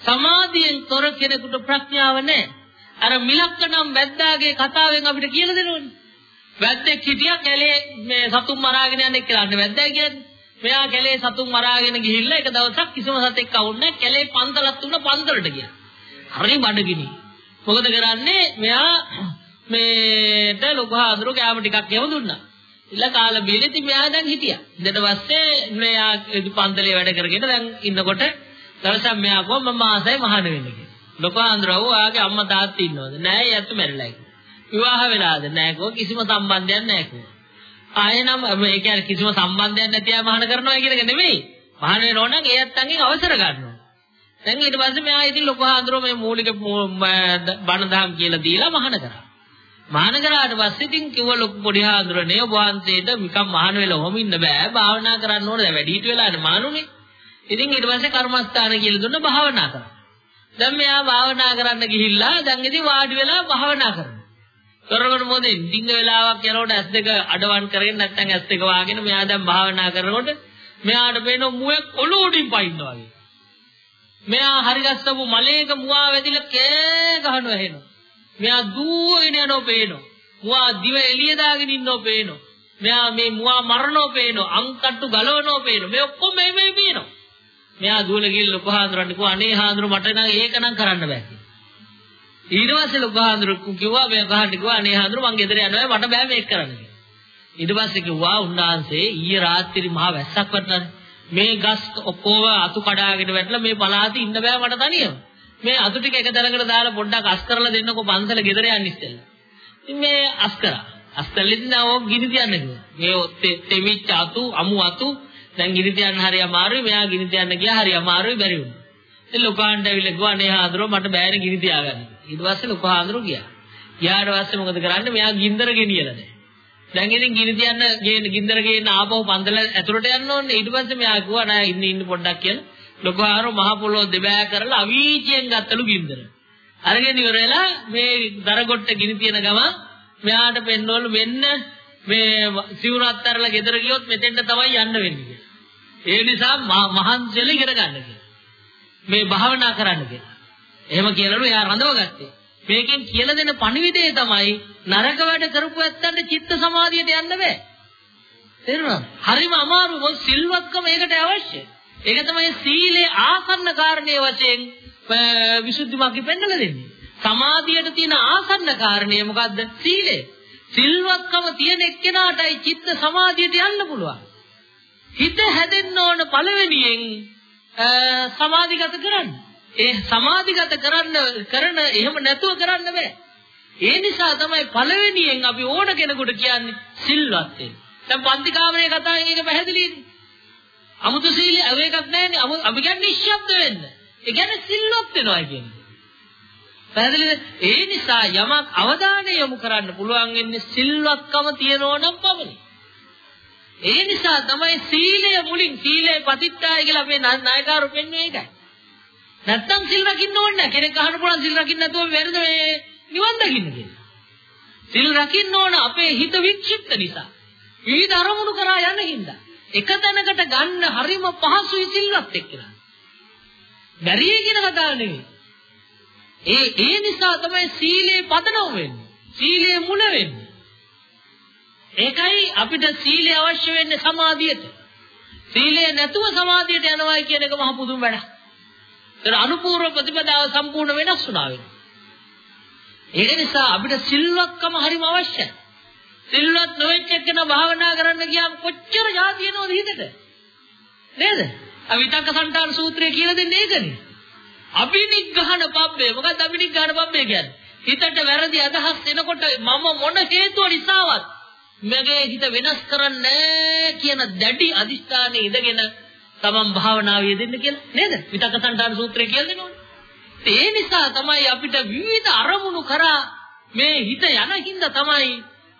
සමාධියෙන් තොර කෙනෙකුට ප්‍රඥාව නැහැ. අර මිලක්කනම් වැද්දාගේ කතාවෙන් අපිට කියලා දෙනවනේ. වැද්දෙක් හිටියා කැලේ මේ සතුන් මරාගෙන යන එක්කලා වැද්දා කියන්නේ. මෙයා කැලේ සතුන් මරාගෙන ගිහිල්ලා එක දවසක් කිසිම සතෙක් අවුන්නේ කැලේ පන්සලක් තුන පන්සලට ගියා. හරි බඩගිනි. මොකද කරන්නේ? මෙයා මේට ලොකු හාමුදුරුවෝ කෑම ටිකක් එහෙම දුන්නා. ඉල්ල කාලා බීලා ඉතින් මෙයා දැන් හිටියා. ඊට පස්සේ මෙයා පන්සලේ වැඩ කරගෙන දැන් ඉන්නකොට දවසක් මෙයා කිව්වා මම ආසයි මහාන වෙන්න කියලා. ලොකු හාමුදුරුවෝ ඔයාගේ අම්මා තාත්තා ඉන්නවද? නෑ යැත්තු මැරිලා කිව්වා. විවාහ වෙලාද? නෑ කිව්වා කිසිම සම්බන්ධයක් නෑ කිව්වා. ආයෙනම් මේ කියන්නේ කිසිම සම්බන්ධයක් නැති අය මහාන කරනවා කියන එක නෙමෙයි. මහාන වෙනෝ නම් ඒ අත්තන්ගෙන් අවසර ගන්නවා. දැන් ඊට පස්සේ මෙයා ඉතින් ලොකු හාමුදුරුවෝ මේ මූලික බණ දහම් කියලා දීලා මහාන කරා. මහාන කරාට පස්සේ ඉතින් කිව්ව ලොකු පොඩි හාමුදුරනේ ඔබ වහන්සේට නිකන් මහාන වෙලා ඔහොම ඉන්න බෑ. භාවනා කරන්න ඕනේ. දැන් වැඩි හිට වෙලානේ මහානුනේ. ඉතින් ඊට පස්සේ කර්මස්ථාන කියලා දුන්න භාවනා කරා. දැන් මෙයා භාවනා කරන්න ගිහිල්ලා දැන් ඉතින් වාඩි වෙලා භාවනා කරනවා. කරගෙන මොදේ ඩිංග වෙලාවක් යනකොට ඇස් දෙක අඩවන් කරගෙන නැත්නම් ඇස් දෙක වාගෙන මෙයා දැන් භාවනා කරනකොට මෙයාට පේන මුවේ ඔළුව උඩින් පයින්නවා වගේ. මෙයා හරි ගස්සපු මලේක මුවා වැදිලා කෑ ගහනවා එහෙනවා. මෙයා දුවගෙන යනවා පේනවා. මුවා දිව එළිය දාගෙන ඉන්නෝ පේනවා. මෙයා මේ මුවා මරනෝ පේනවා. අංකට්ටු ගලවනෝ පේනවා. මේ ඔක්කොම මේ මේ පේනවා. මෙයා දුවල ගිහින් ලොකු හාඳුරන්ට කිව්වා අනේ හාඳුර මට නම් ඒක නම් කරන්න බෑ කියලා. ඊට පස්සේ ලොකු හාඳුර කිව්වා මේ ගහන්න කිව්වා අනේ හාඳුර මං ගෙදර යනවා මට බෑ මේක කරන්න කියලා. ඊට පස්සේ කිව්වා උන්වහන්සේ ඊයේ රාත්‍රී මහා වැස්සක් වටලානේ. මේ ගස් ඔක්කොම අතු කඩාගෙන වැටලා මේ පළාතේ ඉන්න බෑ මට තනියම. මේ අතු ටික එක තැනකට දාලා පොඩ්ඩක් අස් කරලා දෙන්නකෝ පන්සල ගෙදර යන්න ඉස්සෙල්ලා. ඉතින් මේ අස් කරා. අස් කළා ඉතින් ඕක ගිනි තියන්න කිව්වා. මේ තෙමිච්ච අතු අමු අතු දැන් ගිනි තියන්න හරි අමාරුයි. මෙයා ගිනි තියන්න ගියා හරි අමාරුයි බැරි වුණා. ඉතින් ලොකාන්ට ඇවිල්ලා ගියා නේ හාඳුරෝ මට බෑනේ ගිනි තියාගන්න. ඊට පස්සේ ලොකා හාඳුරෝ ගියා. ගියාට පස්සේ මොකද කරන්නේ? මෙයා ගින්දර ගෙනියලා දැන්. දැන් ඉතින් ගිනි තියන්න ගේන ගින්දර ගේන ආපහු පන්දල ඇතුළට යන්න ඕනේ. ඊට පස්සේ මෙයා කිව්වා නෑ ඉන්න ඉන්න පොඩ්ඩක් කියලා. ලොකු හාරෝ මහ පොළොව දෙබෑ කරලා අවීචියෙන් ගත්තලු ගින්දර. අරගෙන ඉවරලා මේ දරගොට්ට ගිනි තියන ගම මෙයාට පෙන්වලු මෙන්න මේ සිවුරත් අරලා ගෙදර ගියොත් මෙතෙන්ට තමයි යන්න වෙන්නේ. ඒ නිසා මහන්සියල ඉගෙන ගන්න කියලා. මේ භාවනා කරන්න කියලා. එහෙම කියලාලු එයා රඳවගත්තේ. මේකෙන් කියලා දෙන පණිවිඩය තමයි නරක වැඩ කරපු ඇත්තන්ට චිත්ත සමාධියට යන්න බෑ. තේරුණාද? හරිම අමාරු මොකද සිල්වත්කම ඒකට අවශ්‍යයි. ඒක තමයි සීලේ ආසන්න කාරණේ වශයෙන් විසුද්ධි මාර්ගය පෙන්නලා දෙන්නේ. සමාධියට තියෙන ආසන්න කාරණේ මොකද්ද? සීලය. සිල්වත්කම තියෙන එක්කෙනාටයි චිත්ත සමාධියට යන්න පුළුවන්. හිත හැදෙන්න ඕන පළවෙනියෙන් සමාධිගත කරන්න. ඒ සමාධිගත කරන්න කරන එහෙම නැතුව කරන්න බෑ. ඒ නිසා තමයි පළවෙනියෙන් අපි ඕන කෙනෙකුට කියන්නේ සිල්වත් වෙන්න. දැන් පන්ති කාමරේ කතාවෙන් ඒක පැහැදිලිනේ. අමුතු සීලය අව එකක් නැහැනේ. අපි කියන්නේ නිශ්ශබ්ද වෙන්න. ඒ කියන්නේ සිල්වත් වෙනවා කියන්නේ. පැහැදිලිද? ඒ නිසා යමක් අවධානය යොමු කරන්න පුළුවන් වෙන්නේ සිල්වත්කම තියනෝ නම් පමණයි. ඒ නිසා තමයි සීලය මුලින් සීලය පතිත්තාය කියලා අපේ නායකවරු පෙන්වන්නේ ඒකයි. නැත්තම් සිල් රකින්න ඕනේ නැහැ. කෙනෙක් අහන්න පුළුවන් සිල් රකින්න නැතුව වෙරද මේ නිවන් දකින්න කියලා. සිල් රකින්න ඕන අපේ හිත වික්ෂිප්ත නිසා. විවිධ අරමුණු කරා යන හින්දා. එක තැනකට ගන්න හරිම පහසුයි සිල්වත් එක්කලා. බැරිය කියන කතාව නෙවෙයි. ඒ ඒ නිසා තමයි සීලේ පදනම වෙන්නේ. සීලේ මුල වෙන්නේ. ඒකයි අපිට සීලය අවශ්‍ය වෙන්නේ සමාධියට. සීලය නැතුව සමාධියට යනවා කියන එක මහ පුදුම වැඩක්. ඒතර අනුපූර්ව ප්‍රතිපදාව සම්පූර්ණ වෙනස් වුණා වෙනවා. ඒ නිසා අපිට සිල්වත්කම හරිම අවශ්‍යයි. සිල්වත් නොවෙච්ච කෙනා භාවනා කරන්න ගියාම කොච්චර જાතියනවද හිතට? නේද? අවිතක්ක සංතාන සූත්‍රය කියලා දෙන්නේ ඒකනේ. අබිනිග්ගහන පබ්බේ. මොකක්ද අබිනිග්ගහන පබ්බේ කියන්නේ? හිතට වැරදි අදහස් එනකොට මම මොන හේතුව නිසාවත් මගේ හිත වෙනස් කරන්නේ කියන දැඩි අදිස්ථානයේ ඉඳගෙන තමන් භාවනාව යෙදෙන්න කියලා නේද? විතක්ක සංතාන සූත්‍රය කියලා දෙනවනේ. ඒ නිසා තමයි අපිට විවිධ අරමුණු කරා මේ හිත යන හින්දා තමයි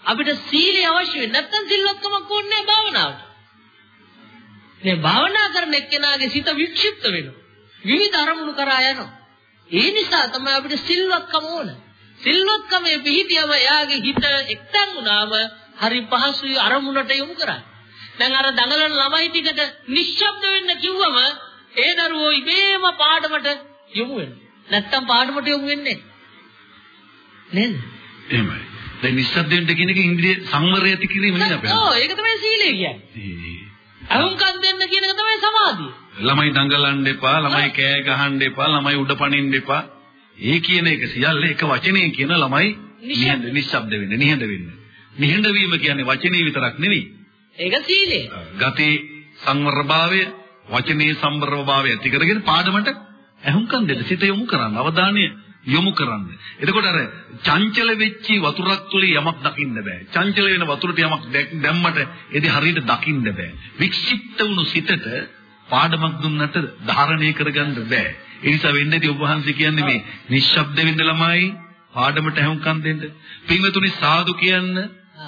අපිට සීලය අවශ්‍ය වෙන්නේ. නැත්තම් සිල්වත්කමක් ඕනේ භාවනාවට. මේ භාවනා කරන එක්කෙනාගේ සිත වික්ෂිප්ත වෙනවා. විවිධ අරමුණු කරා යනවා. ඒ නිසා තමයි අපිට සිල්වත්කම ඕන. සිල්වත්කමේ පිහිටියම එයාගේ හිත එක්තන් වුණාම හරි පහසුයි අරමුණට යොමු කරන්නේ. දැන් අර දඟලන ළමයි ටිකට නිශ්ශබ්ද වෙන්න කිව්වම ඒ දරුවෝ ඉබේම පාඩමට යොමු වෙනවා. නැත්තම් පාඩමට යොමු වෙන්නේ නේද? එහෙමයි. දැන් නිශ්ශබ්ද වෙන්න කියන එක ඉන්ද්‍රිය සංවරය ඇති කිරීම නේ අපේ. ඔව් ඒක තමයි සීලය කියන්නේ. අහුම්කම් දෙන්න කියන එක තමයි සමාධිය. ළමයි දඟලන්න එපා, ළමයි කෑ ගහන්න එපා, ළමයි උඩ පනින්න එපා. ඒ කියන එක සියල්ල එක වචනේ කියන ළමයි නිහඬ නිශ්ශබ්ද වෙන්න, නිහඬ වෙන්න. නිහඬ වීම කියන්නේ වචනේ විතරක් නෙවෙයි. ඒක සීලය. ගතේ සංවරභාවය, වචනේ සම්වරභාවය ඇති කරගෙන පාඩමට අහුම්කම් දෙන්න, සිත යොමු කරන්න, අවධානය යොමු කරන්න. එතකොට අර චංචල වෙච්චි වතුරක් තුල යමක් දකින්න බෑ. චංචල වෙන වතුරට යමක් දැම්මට ඒදි හරියට දකින්න බෑ. වික්ෂිප්ත වුණු සිතට පාඩමක් දුන්නට ධාරණය කරගන්න බෑ. ඒ නිසා වෙන්නේදී ඔබ වහන්සේ කියන්නේ මේ නිශ්ශබ්ද වෙන්න ළමයි පාඩමට හැවුම්කම් දෙන්න. පින්වතුනි සාදු කියන්න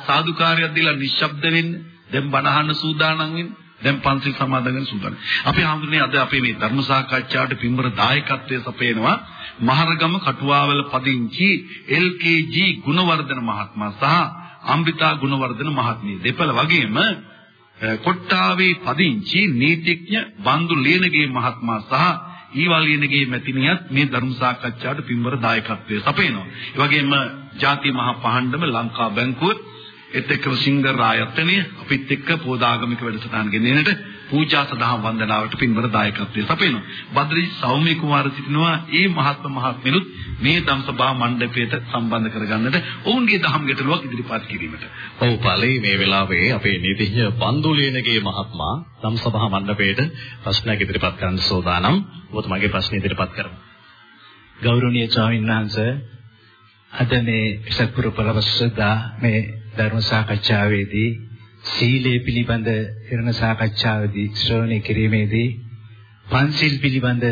සාදුකාරයක් දීලා නිශ්ශබ්ද වෙන්න. දැන් බණ අහන්න සූදානම් වෙන්න. දැන් පන්සිල් සමාදන් වෙන සූදානම්. අපි හඳුන්නේ අද අපේ මේ ධර්ම සාකච්ඡාවට පින්බර දායකත්වයේ සපයනවා මහරගම කටුවාවල පදිංචි LKG ගුණවර්ධන මහත්මයා සහ අම්බිතා ගුණවර්ධන මහත්මිය. දෙපළ වගේම කොට්ටාවේ පදිංචි නීතිඥ බන්දු ලියනගේ මහත්මයා සහ ඊවලියනගේ මැතිණියත් මේ ධර්ම සාකච්ඡාවට පින්බර දායකත්වයේ සපයනවා. ඒ වගේම ජාතිය මහා පහණ්ඩම ලංකා බැංකුව ඒත් එක්කම සිංගර් ආයතනය අපිත් එක්ක පෝදාගමික වැඩසටහන ගෙනෙන්නට පූජා සදහම් වන්දනාවට පින්වර දායකත්වයේ සපයනවා. බද්‍රි සෞම්‍ය කුමාර සිටිනවා ඒ මහත්ම මහත්මිනුත් මේ ධම්සභා මණ්ඩපයට සම්බන්ධ කරගන්නට ඔවුන්ගේ දහම් ගැටලුවක් ඉදිරිපත් කිරීමට. ඔව් ඵලයේ මේ වෙලාවේ අපේ නීතිඥ බන්දුලියනගේ මහත්මයා ධම්සභා මණ්ඩපයට ප්‍රශ්නයක් ඉදිරිපත් කරන්න සෝදානම්. ඔබතුමාගේ ප්‍රශ්න ඉදිරිපත් කරමු. ගෞරවනීය ස්වාමීන් වහන්සේ අද මේ විසක්පුර පළවස්සදා මේ ධර්ම සාකච්ඡාවේදී සීලය පිළිබඳ කරන සාකච්ඡාවේදී ශ්‍රවණය කිරීමේදී පන්සිල් පිළිබඳ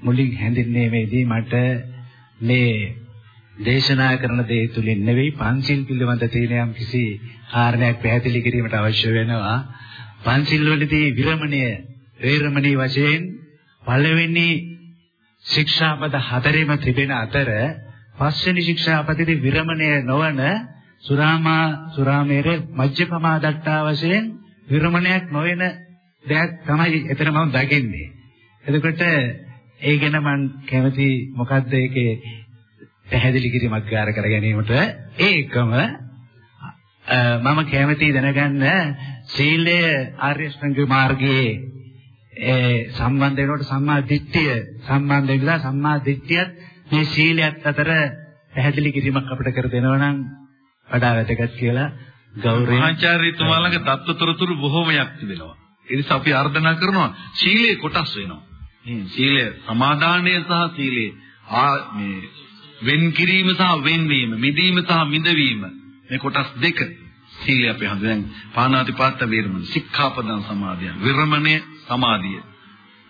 මුලින් හැඳින්වීමේදී මට මේ දේශනා කරන දේ තුලින් නෙවෙයි පන්සිල් පිළිබඳ තියෙන යම් කිසි කාරණයක් පැහැදිලි කිරීමට අවශ්‍ය වෙනවා. පන්සිල් වලදී විරමණය වේරමණී වශයෙන් පළවෙනි ශික්ෂාපද හතරෙම තිබෙන අතර පස්වෙනි ශික්ෂාපදයේ විරමණය නොවන සුරාමා සුරාමේරේ මජ්ජපමා දට්ටා වශයෙන් විරමණයක් නොවන දෙයක් තමයි එතන මම දකින්නේ. එතකොට ඒ ගැන මම කැමති මොකද්ද ඒකේ පැහැදිලි කිරීමක් ගාර කර ගැනීමට ඒකම මම කැමති දැනගන්න සීලය ආර්ය ශ්‍රැංග මාර්ගයේ ඒ සම්බන්ධ වෙනකොට සම්මා දිට්ඨිය සම්බන්ධ වෙලා සම්මා දිට්ඨියත් මේ සීලයත් අතර පැහැදිලි කිරීමක් අපිට කර දෙනවා නම් වඩා වැදගත් කියලා ගෞරවයෙන් ආචාර්යතුමා ළඟ தත්වතරතුරු බොහෝමයක් තිබෙනවා. ඒ නිසා අපි ආර්දනා කරනවා සීලේ කොටස් වෙනවා. මේ සීලය සමාදානය සහ සීලේ ආ මේ වෙන් කිරීම සහ වෙන්වීම, මිදීම සහ මිදවීම මේ කොටස් දෙක සීලය අපි හඳුනන දැන් පාණාතිපාත වේරමණ, සික්ඛාපදං සමාදිය, විරමණය සමාදිය.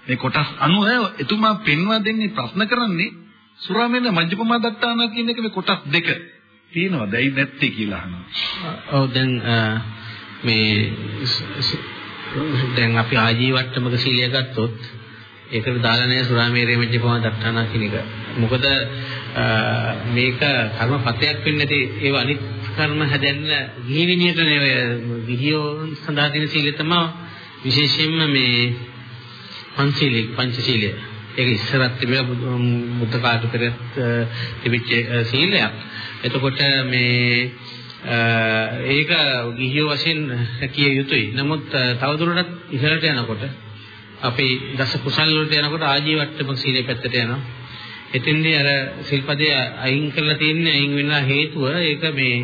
මේ කොටස් 90 එතුමා පෙන්වා දෙන්නේ ප්‍රශ්න කරන්නේ සුරාමේන මජ්ජපමා දත්තානා කියන එක මේ කොටස් දෙක. තියෙනවද? ඇයි නැත්තේ කියලා අහනවා. ඔව් දැන් මේ දැන් අපි ආජීවට්ටමක සීලය ගත්තොත් ඒකට දාලා නැහැ සුරාමේරේ මෙජ්ජපම දට්ටානා කියන එක. මොකද මේක කර්මපතයක් වෙන්නේ නැති ඒව අනිත් කර්ම හැදෙන්න ගිහි විනියටනේ ඔය ගිහියෝ සඳහා තියෙන සීලය තමයි විශේෂයෙන්ම මේ පංචශීලී පංචශීලය. ඒක ඉස්සරත් තිබිලා බුද්ධ කාලේ තිබිච්ච සීලයක්. එතකොට මේ ඒක ගිහියෝ වශයෙන් රැකිය යුතුයි. නමුත් තවදුරටත් ඉහළට යනකොට අපි දස කුසල් වලට යනකොට ආජීවට්ටම සීලේ පැත්තට යනවා. එතෙන්දී අර සිල්පදේ අයින් කරලා තියෙන්නේ අයින් වෙනවා හේතුව ඒක මේ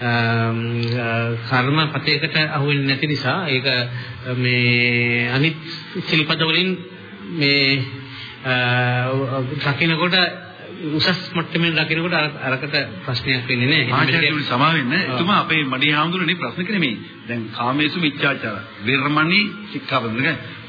කර්ම පතේකට අහු වෙන්නේ නැති නිසා ඒක මේ අනිත් සිල්පද වලින් මේ දකින්නකොට උසස් මට්ටමින් දකිනකොට අරකට ප්‍රශ්නයක් වෙන්නේ නැහැ. ආචාර්යතුමනි සමා වෙන්න. එතුමා අපේ මඩේ හාමුදුරනේ ප්‍රශ්න කරේ මේ. දැන් කාමේසු මිච්ඡාචාර. විර්මණී සික්ඛාපද.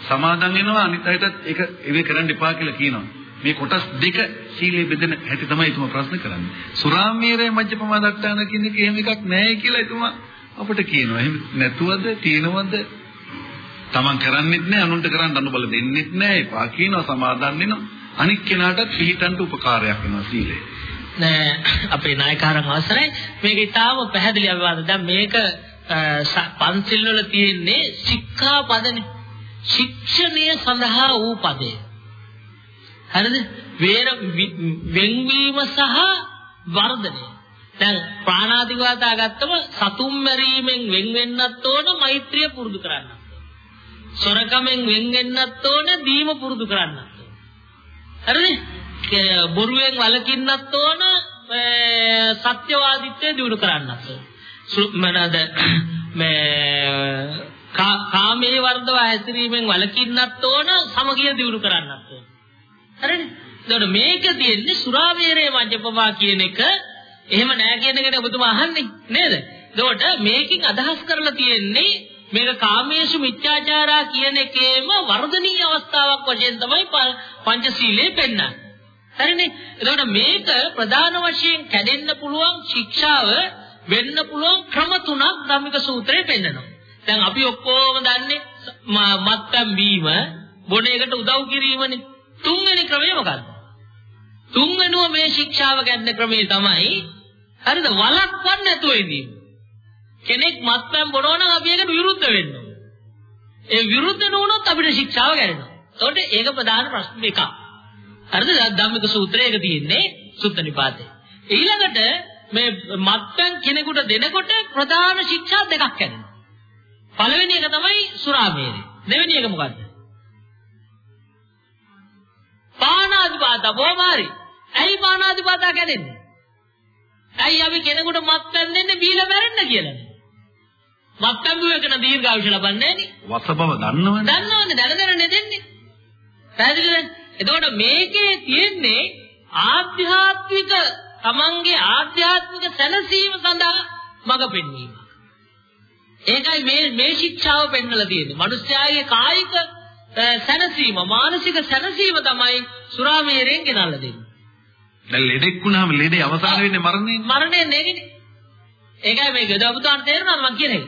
සමාදන් වෙනවා අනිත් අයටත් ඒක ඉවේ කරන්න එපා කියලා කියනවා. මේ කොටස් දෙක සීලේ බෙදෙන හැටි තමයි එතුමා ප්‍රශ්න කරන්නේ. සුරාමේරය මජ්ජපමා දත්තාන කියන එක එහෙම එකක් නැහැ කියලා එතුමා අපිට කියනවා. එහෙම නැතුවද තියෙනවද? Taman කරන්නෙත් නැහැ අනුන්ට කරන්න අනුබල දෙන්නෙත් නැහැ. එපා කියනවා සමාදන් වෙනවා. අනික් කෙනාටත් පිළිටන්ට උපකාරයක් වෙනවා සීලය. නෑ අපේ නායකහරන් අවසරයි මේක ඊටාම පැහැදිලි අවවාද. දැන් මේක පන්සිල් වල තියෙන්නේ සික්ඛා පදනේ. ශික්ෂණය සඳහා වූ පදේ. හරිද? වේර වෙන්වීම සහ වර්ධනය. දැන් ප්‍රාණාතිවාතා ගත්තම සතුම් මැරීමෙන් වෙන් වෙන්නත් ඕන මෛත්‍රිය පුරුදු කරන්න. සොරකමෙන් වෙන් වෙන්නත් ඕන දීම පුරුදු කරන්න. හරිද? බොරුවෙන් වළකින්නත් ඕන සත්‍යවාදීත්වය දිනු කරන්නත් ඕන. මනද මේ කාමයේ වර්ධව හැසිරීමෙන් වළකින්නත් ඕන සමගිය දිනු කරන්නත් ඕන. හරිද? එතකොට මේක තියෙන්නේ සුරාමේරේ මජ්ජපමා කියන එක එහෙම නෑ කියන එකට ඔබතුමා අහන්නේ නේද? එතකොට මේකෙන් අදහස් කරලා තියෙන්නේ මේක කාමයේසු මිත්‍යාචාරා කියන එකේම වර්ධනීය අවස්ථාවක් වශයෙන් තමයි පංචශීලයේ පෙන්වන්නේ. හරිනේ? එතකොට මේක ප්‍රධාන වශයෙන් කැඩෙන්න පුළුවන් ශික්ෂාව වෙන්න පුළුවන් ක්‍රම තුනක් ධම්මික සූත්‍රයේ පෙන්නනවා. දැන් අපි ඔක්කොම දන්නේ මත්තම් බීම බොන එකට උදව් කිරීමනේ. තුන්වෙනි ක්‍රමය මොකද්ද? තුන්වෙනුව මේ ශික්ෂාව ගන්න ක්‍රමය තමයි හරිද වලක්වන්න නැතුව ඉඳීම. කෙනෙක් මත්පැන් බොනවා නම් අපි ඒකට විරුද්ධ වෙන්න ඒ විරුද්ධ නොවුනොත් අපිට ශික්ෂාව ගැටෙනවා. ඒකට ඒක ප්‍රධාන ප්‍රශ්න එකක්. හරිද? ධම්මික සූත්‍රයේ ඒක තියෙන්නේ සුත්ත නිපාතේ. ඊළඟට මේ මත්පැන් කෙනෙකුට දෙනකොට ප්‍රධාන ශික්ෂා දෙකක් ඇතිවෙනවා. පළවෙනි එක තමයි සුරාමේරේ. දෙවෙනි එක මොකද්ද? පානාදිපාත බොමාරි. ඇයි පානාදිපාත කැඩෙන්නේ? ඇයි අපි කෙනෙකුට මත්පැන් දෙන්නේ බීලා මැරෙන්න කියලානේ? මත්පැන් දුවේකන දීර්ඝායුෂ ලබන්නේ නේ. වස බව දන්නවනේ. දන්නවනේ දැනගෙනනේ දෙන්නේ. පැහැදිලිද? එතකොට මේකේ තියෙන්නේ ආධ්‍යාත්මික තමන්ගේ ආධ්‍යාත්මික සැනසීම සඳහා මඟ පෙන්වීම. ඒකයි මේ මේ ශික්ෂාව පෙන්වලා තියෙන්නේ. මිනිස්යාගේ කායික සැනසීම, මානසික සැනසීම තමයි සුරාමේරයෙන් ගෙනල්ලා දෙන්නේ. දැන් ලෙඩෙක් වුණාම ලෙඩේ අවසාන වෙන්නේ මරණය. මරණය නෙගිනේ. ඒකයි මේ ගදවුතාන් තේරෙනවද මං කියන එක?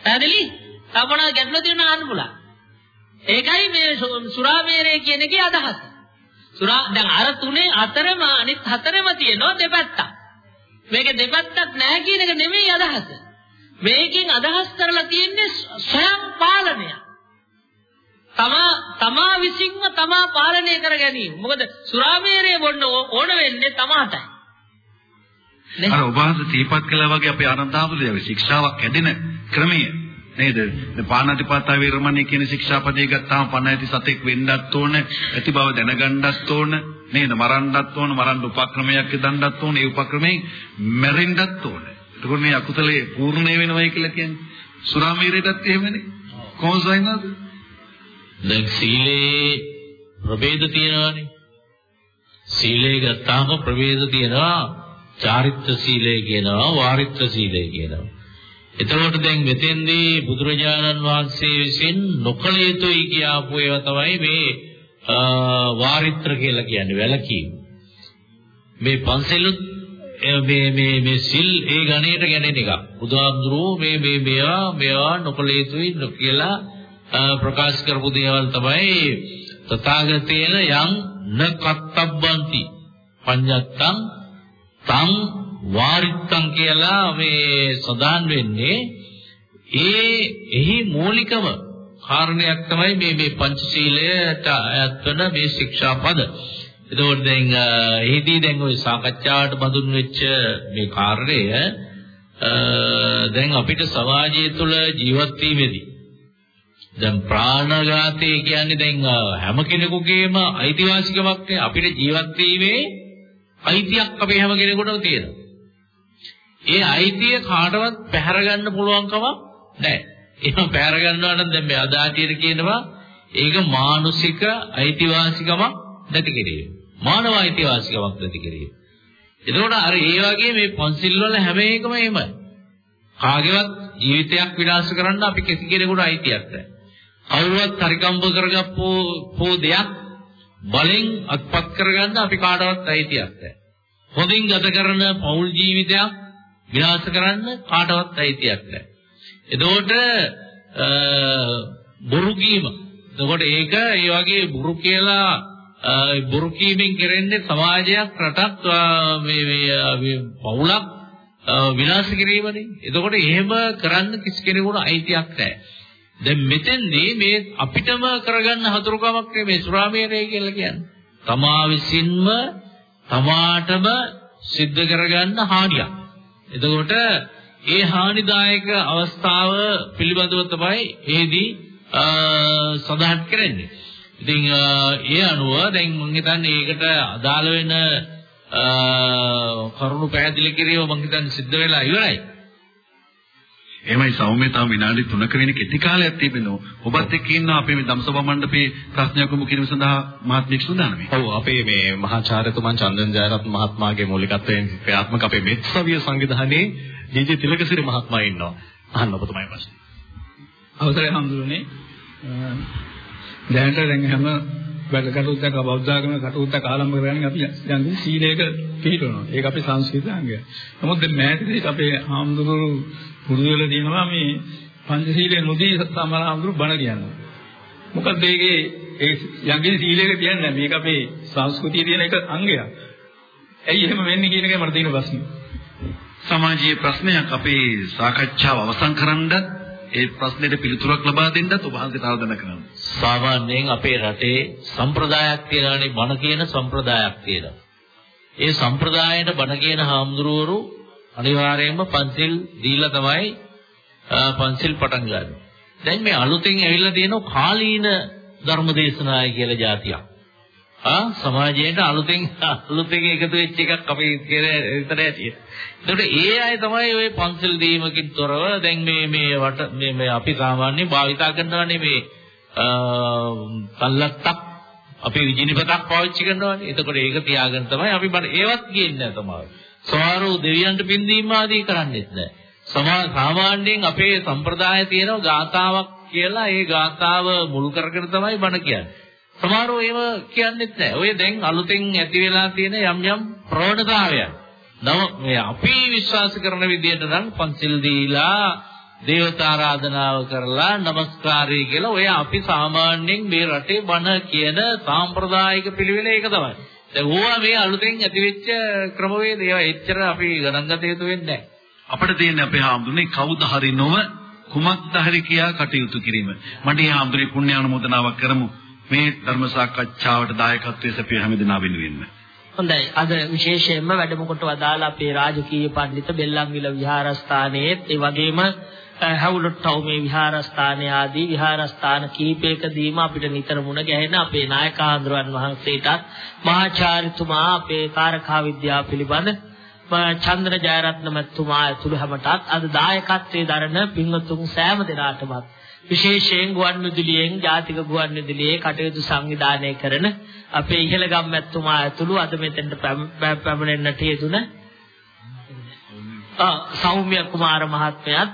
පැහැදිලි? තමනා ගැටලුව තියෙන අහන්න පුළුවන්. ඒකයි මේ සුරාමේරය කියන එකේ අදහස. සුරා දැන් අර තුනේ අතරම අනිත් හතරම තියෙනවා දෙපැත්තක්. මේක දෙපැත්තක් නැහැ කියන එක නෙමෙයි අදහස. මේකෙන් අදහස් කරලා තියෙන්නේ ස්වයං පාලනය. තමා තමා විසින්ම තමා පාලනය කර ගැනීම. මොකද සුරාමේරය බොන්න ඕන වෙන්නේ තමාටයි. අර ඔබ වහන්සේ තීපත් කළා වගේ අපේ ආනන්දාමතුලේ ශික්ෂාවක් කැඩෙන ක්‍රමය නේද? පාණාතිපාතා වේරමණී කියන ශික්ෂාපදේ ගත්තාම පණ ඇති සතෙක් වෙන්නත් ඕන, ඇති බව දැනගන්නත් ඕන, නේද? මරන්නත් ඕන, මරන්න උපක්‍රමයක් යදන්නත් ඕන, ඒ උපක්‍රමයෙන් මැරෙන්නත් ඕන. එතකොට මේ අකුසලයේ පූර්ණේ වෙනවයි කියලා කියන්නේ. සුරාමීරයටත් එහෙමනේ. කොහොමද සයින්නාද? දැන් සීලේ ප්‍රභේද තියෙනවානේ. සීලේ ගත්තාම ප්‍රභේද තියෙනවා. චාරිත්‍ර සීලය කියනවා, වාරිත්‍ර සීලය කියනවා. එතකොට දැන් මෙතෙන්දී බුදුරජාණන් වහන්සේ විසින් නොකල යුතුයි කියපු ඒවා තමයි මේ වාරිත්‍ර කියලා කියන්නේ වැලකීම. මේ පන්සලුත් මේ මේ මේ සිල් ඒ ගණයට ගැනෙන එක. බුදුහාමුදුරුවෝ මේ මේ මේවා මේවා නොකල යුතුයි කියලා ප්‍රකාශ කරපු දේවල් තමයි තථාගතේන යම් න කත්තබ්බන්ති පඤ්ඤත්තං තං වාරිත්තං කියලා මේ සදාන් වෙන්නේ ඒ එහි මූලිකම කාරණයක් තමයි මේ මේ පංචශීලයට අයත් වෙන මේ ශික්ෂාපද. එතකොට දැන් එහිදී දැන් ওই සාකච්ඡාවට බඳුන් වෙච්ච මේ කාරණය දැන් අපිට සමාජය තුළ ජීවත් වීමේදී දැන් ප්‍රාණඝාතය කියන්නේ දැන් හැම කෙනෙකුගේම අයිතිවාසිකමක් අපිට ජීවත් වීමේ අයිතියක් අපේ හැම කෙනෙකුටම තියෙනවා. ඒ අයිතිය කාටවත් පැහැර ගන්න පුළුවන් කමක් නැහැ. එහෙම පැහැර ගන්නවා නම් දැන් මේ අදාතියට කියනවා ඒක මානසික අයිතිවාසිකමක් නැති කිරීම. මානව අයිතිවාසිකමක් නැති කිරීම. එතකොට අර ඒ වගේ මේ පන්සිල් වල හැම එකම එහෙමයි. කාගේවත් ජීවිතයක් විනාශ කරන්න අපි කිසි කෙනෙකුට අයිතියක් නැහැ. කවුරුවත් පරිකම්බ කරගප්පෝ පෝ දෙයක් බලෙන් අත්පත් කරගන්න අපි කාටවත් අයිතියක් නැහැ. හොඳින් ගත කරන පෞල් ජීවිතයක් විනාශ කරන්න කාටවත් අයිතියක් නැහැ. එතකොට බොරු කීම. එතකොට ඒක ඒ වගේ බොරු කියලා බොරු කීමෙන් කරන්නේ සමාජයක් රටක් මේ මේ පවුලක් විනාශ කිරීමනේ. එතකොට එහෙම කරන්න කිසි කෙනෙකුට අයිතියක් නැහැ. දැන් මෙතෙන්දී මේ අපිටම කරගන්න හතුරුකමක් මේ සුරාමේරය කියලා කියන්නේ. තමා විසින්ම තමාටම සිද්ධ කරගන්න හානියක්. එතකොට ඒ හානිදායක අවස්ථාව පිළිබඳව තමයි එහිදී සඳහන් කරන්නේ. ඉතින් ඒ අනුව දැන් මම හිතන්නේ ඒකට අදාළ වෙන කරුණු පැහැදිලි කිරීම මම හිතන්නේ සිද්ධ වෙලා ඉවරයි. එහෙමයි සෞම්‍ය තව විනාඩි 3ක වෙන කෙටි කාලයක් තිබෙනවා. ඔබත් එක්ක ඉන්නවා අපේ මේ ධම්සභා මණ්ඩපේ ප්‍රශ්නයක් යොමු කිරීම සඳහා මහත්මියක් සූදානම්. ඔව් අපේ මේ මහාචාර්යතුමන් චන්දන් ජයරත්න මහත්මයාගේ මූලිකත්වයෙන් ක්‍රියාත්මක අපේ මෙත්සවිය සංවිධානයේ ජී.ජී. තිලකසිරි මහත්මයා ඉන්නවා. අහන්න ඔබතුමායි ප්‍රශ්න. අවසරයි හඳුනන්නේ. දැනට දැන් හැම වැඩ කටයුත්තක් බෞද්ධාගම කටයුත්තක් ආරම්භ කරගන්නේ අපි යම් සීලයක පිළිපදිනවා. ඒක අපේ සංස්කෘතික අංගය. නමුත් දැන් මෑතකදී අපේ ආම්දුරු පුරුදු වෙලා තියෙනවා මේ පංචශීලයේ නොදී සමහරවරු බණ කියනවා. මොකද ඒකේ ඒ යම්කිසි සීලයක කියන්නේ මේක අපේ සංස්කෘතියේ තියෙන එක අංගයක්. ඇයි එහෙම වෙන්නේ කියන එකයි මට තියෙන ප්‍රශ්නේ. සමාජීය ප්‍රශ්නයක් අපේ සාකච්ඡාව අවසන් කරන්නත් ඒ ප්‍රශ්නෙට පිළිතුරක් ලබා දෙන්නත් ඔබ වහන්සේට ආරාධනා කරනවා. සාමාන්‍යයෙන් අපේ රටේ සම්ප්‍රදායක් තියෙනවානේ බණ කියන සම්ප්‍රදායක් තියෙනවා. ඒ සම්ප්‍රදායට බණ කියන හාමුදුරුවරු අනිවාර්යයෙන්ම පන්සිල් දීලා තමයි පන්සිල් පටන් ගන්න. දැන් මේ අලුතෙන් ඇවිල්ලා තියෙන කාලීන ධර්මදේශනාය කියලා જાතියක්. ආ සමාජයට අලුතෙන් අලුතෙන් එකතු වෙච්ච එකක් අපි විතර ඇටියෙ. ඒකට ඒ අය තමයි ওই පන්සිල් දීමකින් තොරව දැන් මේ මේ වට මේ මේ අපි සාමාන්‍ය භාවිතා කරනවානේ මේ අල්ලත්තක් අපේ විජිනිපතක් පාවිච්චි කරනවානේ. එතකොට ඒක තියාගෙන තමයි අපි ඒවත් කියන්නේ තමයි. සමහරව දෙවියන්ට පින් දීම ආදී කරන්නේත් නැහැ. සමා සාමාන්‍යයෙන් අපේ සම්ප්‍රදාය තියෙනවා ගාතාවක් කියලා ඒ ගාතාව මුල් කරගෙන තමයි බණ කියන්නේ. සමහරව ඒව කියන්නේත් නැහැ. ඔය දැන් අලුතෙන් ඇති වෙලා තියෙන යම් යම් ප්‍රවණතාවයන්. නම මේ අපි විශ්වාස කරන විදිහට නම් පන්සිල් දීලා දේවතා ආරාධනාව කරලා নমස්කාරය කියලා ඔය අපි සාමාන්‍යයෙන් මේ රටේ බණ කියන සාම්ප්‍රදායික පිළිවෙල ඒක තමයි. දැන් ඕවා මේ අලුතෙන් ඇතිවෙච්ච ක්‍රමවේද ඒවා එච්චර අපි ගණන් ගත යුතු වෙන්නේ නැහැ. අපිට තියෙන අපේ හාමුදුරනේ කවුද හරි නොව කුමක්ද හරි කියා කටයුතු කිරීම. මට මේ හාමුදුරේ පුණ්‍ය අනුමೋದනාවක් කරමු. මේ ධර්ම සාකච්ඡාවට දායකත්වයේ සපිය හැමදෙනා වෙනුවෙන්ම. හොඳයි. අද විශේෂයෙන්ම වැඩම කොට වදාළ අපේ රාජකීය පඬිත බෙල්ලන්විල විහාරස්ථානයේ ඒ වගේම හැවුලොට්ටවුමේ විහාරස්ථානය ආදී විහාරස්ථාන කිහිපයකදීම අපිට නිතර මුණ ගැහෙන අපේ නායකහඳුරන් වහන්සේටත් මහාචාර්යතුමා අපේ කාරකා විද්‍යාව පිළිබඳ චන්ද්‍ර ජයරත්න මැතිතුමා ඇතුළු හැමටත් අද දායකත්වයේ දරන පින්වතුන් සෑම දෙනාටමත් විශේෂයෙන් ගුවන්විදුලියෙන් ජාතික ගුවන්විදුලියේ කටයුතු සංවිධානය කරන අපේ ඉහළගම් මැතිතුමා ඇතුළු අද මෙතෙන්ට පැමිණෙන්නට යෙදුන සෞම්‍ය කුමාර මහත්මයාත්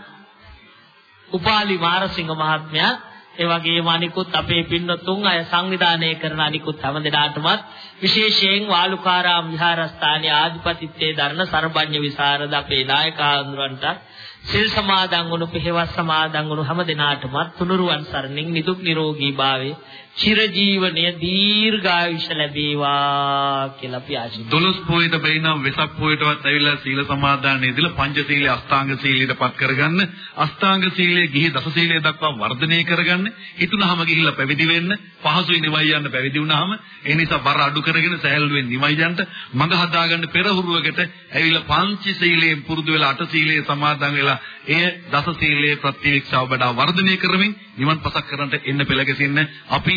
උපාලි මාරසිංහ මහත්මයා ඒ වගේම අනිකුත් අපේ පින්නතුන් අය සංවිධානය කරන අනිකුත් හැම දෙනාටමත් විශේෂයෙන් වාලුකාරාම විහාරස්ථානයේ ආධිපතිත්වයේ දරන සර්වඥ විසරද අපේ නායක ආඳුරන්ට සිල් සමාදන් වුණු පෙහෙවස් සමාදන් වුණු හැම දෙනාටමත් තුනුරුවන් සරණින් නිදුක් නිරෝගී භාවයේ චිරජීවනයේ දීර්ඝායුෂ ලැබේවා කියලා අපි ආශිර්වාද 12 පොයේට බැිනම් වෙසක් පොයේටවත් ඇවිල්ලා සීල සමාදානයේ ඉදලා පංචශීලයේ අෂ්ටාංග සීලයටපත් කරගන්න අෂ්ටාංග සීලයේ ගිහි දස සීලයේ දක්වා වර්ධනය කරගන්න හිතුනහම ගිහිල්ලා පැවිදි වෙන්න පහසුයි නිවයි යන්න පැවිදි වුණාම ඒ නිසා බර අඩු කරගෙන සහැල්ලුවෙන් නිවයි යන්න මඟ හදාගන්න පෙරහුරුවකට ඇවිල්ලා පංචශීලයෙන් පුරුදු වෙලා අට සීලයේ සමාදන් වෙලා එය දස සීලයේ ප්‍රතිවික්ෂාව වඩා වර්ධනය කරමින් නිවන් පසක් කරන්නට එන්න පෙළ ගැසෙන්න අපි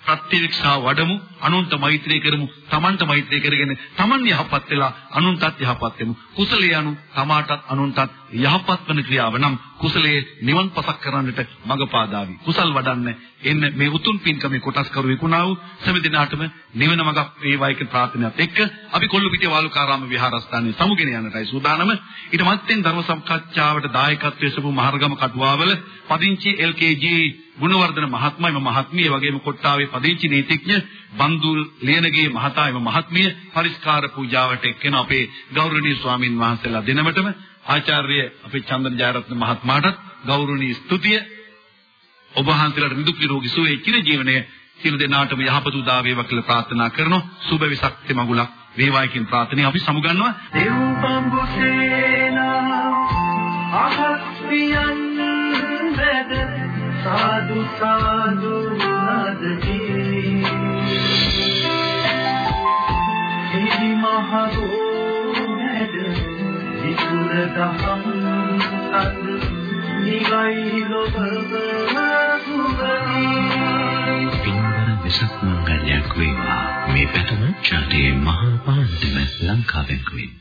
ප්‍රතිවික්ෂා වඩමු අනුන්ට මෛත්‍රී කරමු තමන්ට මෛත්‍රී කරගෙන තමන් යහපත් වෙලා අනුන්ටත් යහපත් වෙමු. කුසලයේ අනු තමාටත් අනුන්ටත් යහපත් වන ක්‍රියාව නම් කුසලයේ නිවන් පසක් කරන්නට මඟ පාදාවි කුසල් වඩන්න එන්න මේ උතුම් පින්කමේ කොටස් කරු විකුණා වූ සමිදිනාටම නිවන මඟක් වේවායික ප්‍රාර්ථනාවත් එක්ක අපි කොල්ලුපිටිය වාලුකාරාම විහාරස්ථානයේ සමුගෙන යන්නටයි සූදානම. ඊට මත්තෙන් ධර්ම සම්කච්ඡාවට දායකත්වයේ සපු මහර්ගම කටුවාවල පදිංචි LKG ගුණවර්ධන මහත්මයා එම මහත්මිය වගේම කොට්ටාවේ පදිංචි නීතිඥ බන්දුල් ලියනගේ මහතා එම මහත්මිය පරිස්කාර පූජාවට එක්කෙන අපේ ගෞරවනීය ස්වාමින් වහන්සේලා දෙනමතම ආචාර්ය අපේ චන්දන ජයරත්න මහත්මයාට ගෞරවනීය ස්තුතිය. ඔබ වහන්සේලාට නිදුක් නිරෝගී සුවය චිර ජීවනයේ සියලු දෙනාටම යහපත උදා වේවා කියලා ප්‍රාර්ථනා කරනවා. සුබ විසක්ති මඟුලක් වේවායි කියන ප්‍රාර්ථනාව අපි සමුගන්නවා. දේව් බඹු සේනා අහස්වියන් වැද සාදු සාදු නදකි සිහි මහෝ නැද විකුර දහම් සද නිවයි ලොබව සුවදී පින්වර විසක් මංගල්‍යයක් වේවා මේ පැතුම ජාතියේ මහා පාණ්ඩම ලංකාවෙන් වෙන්නේ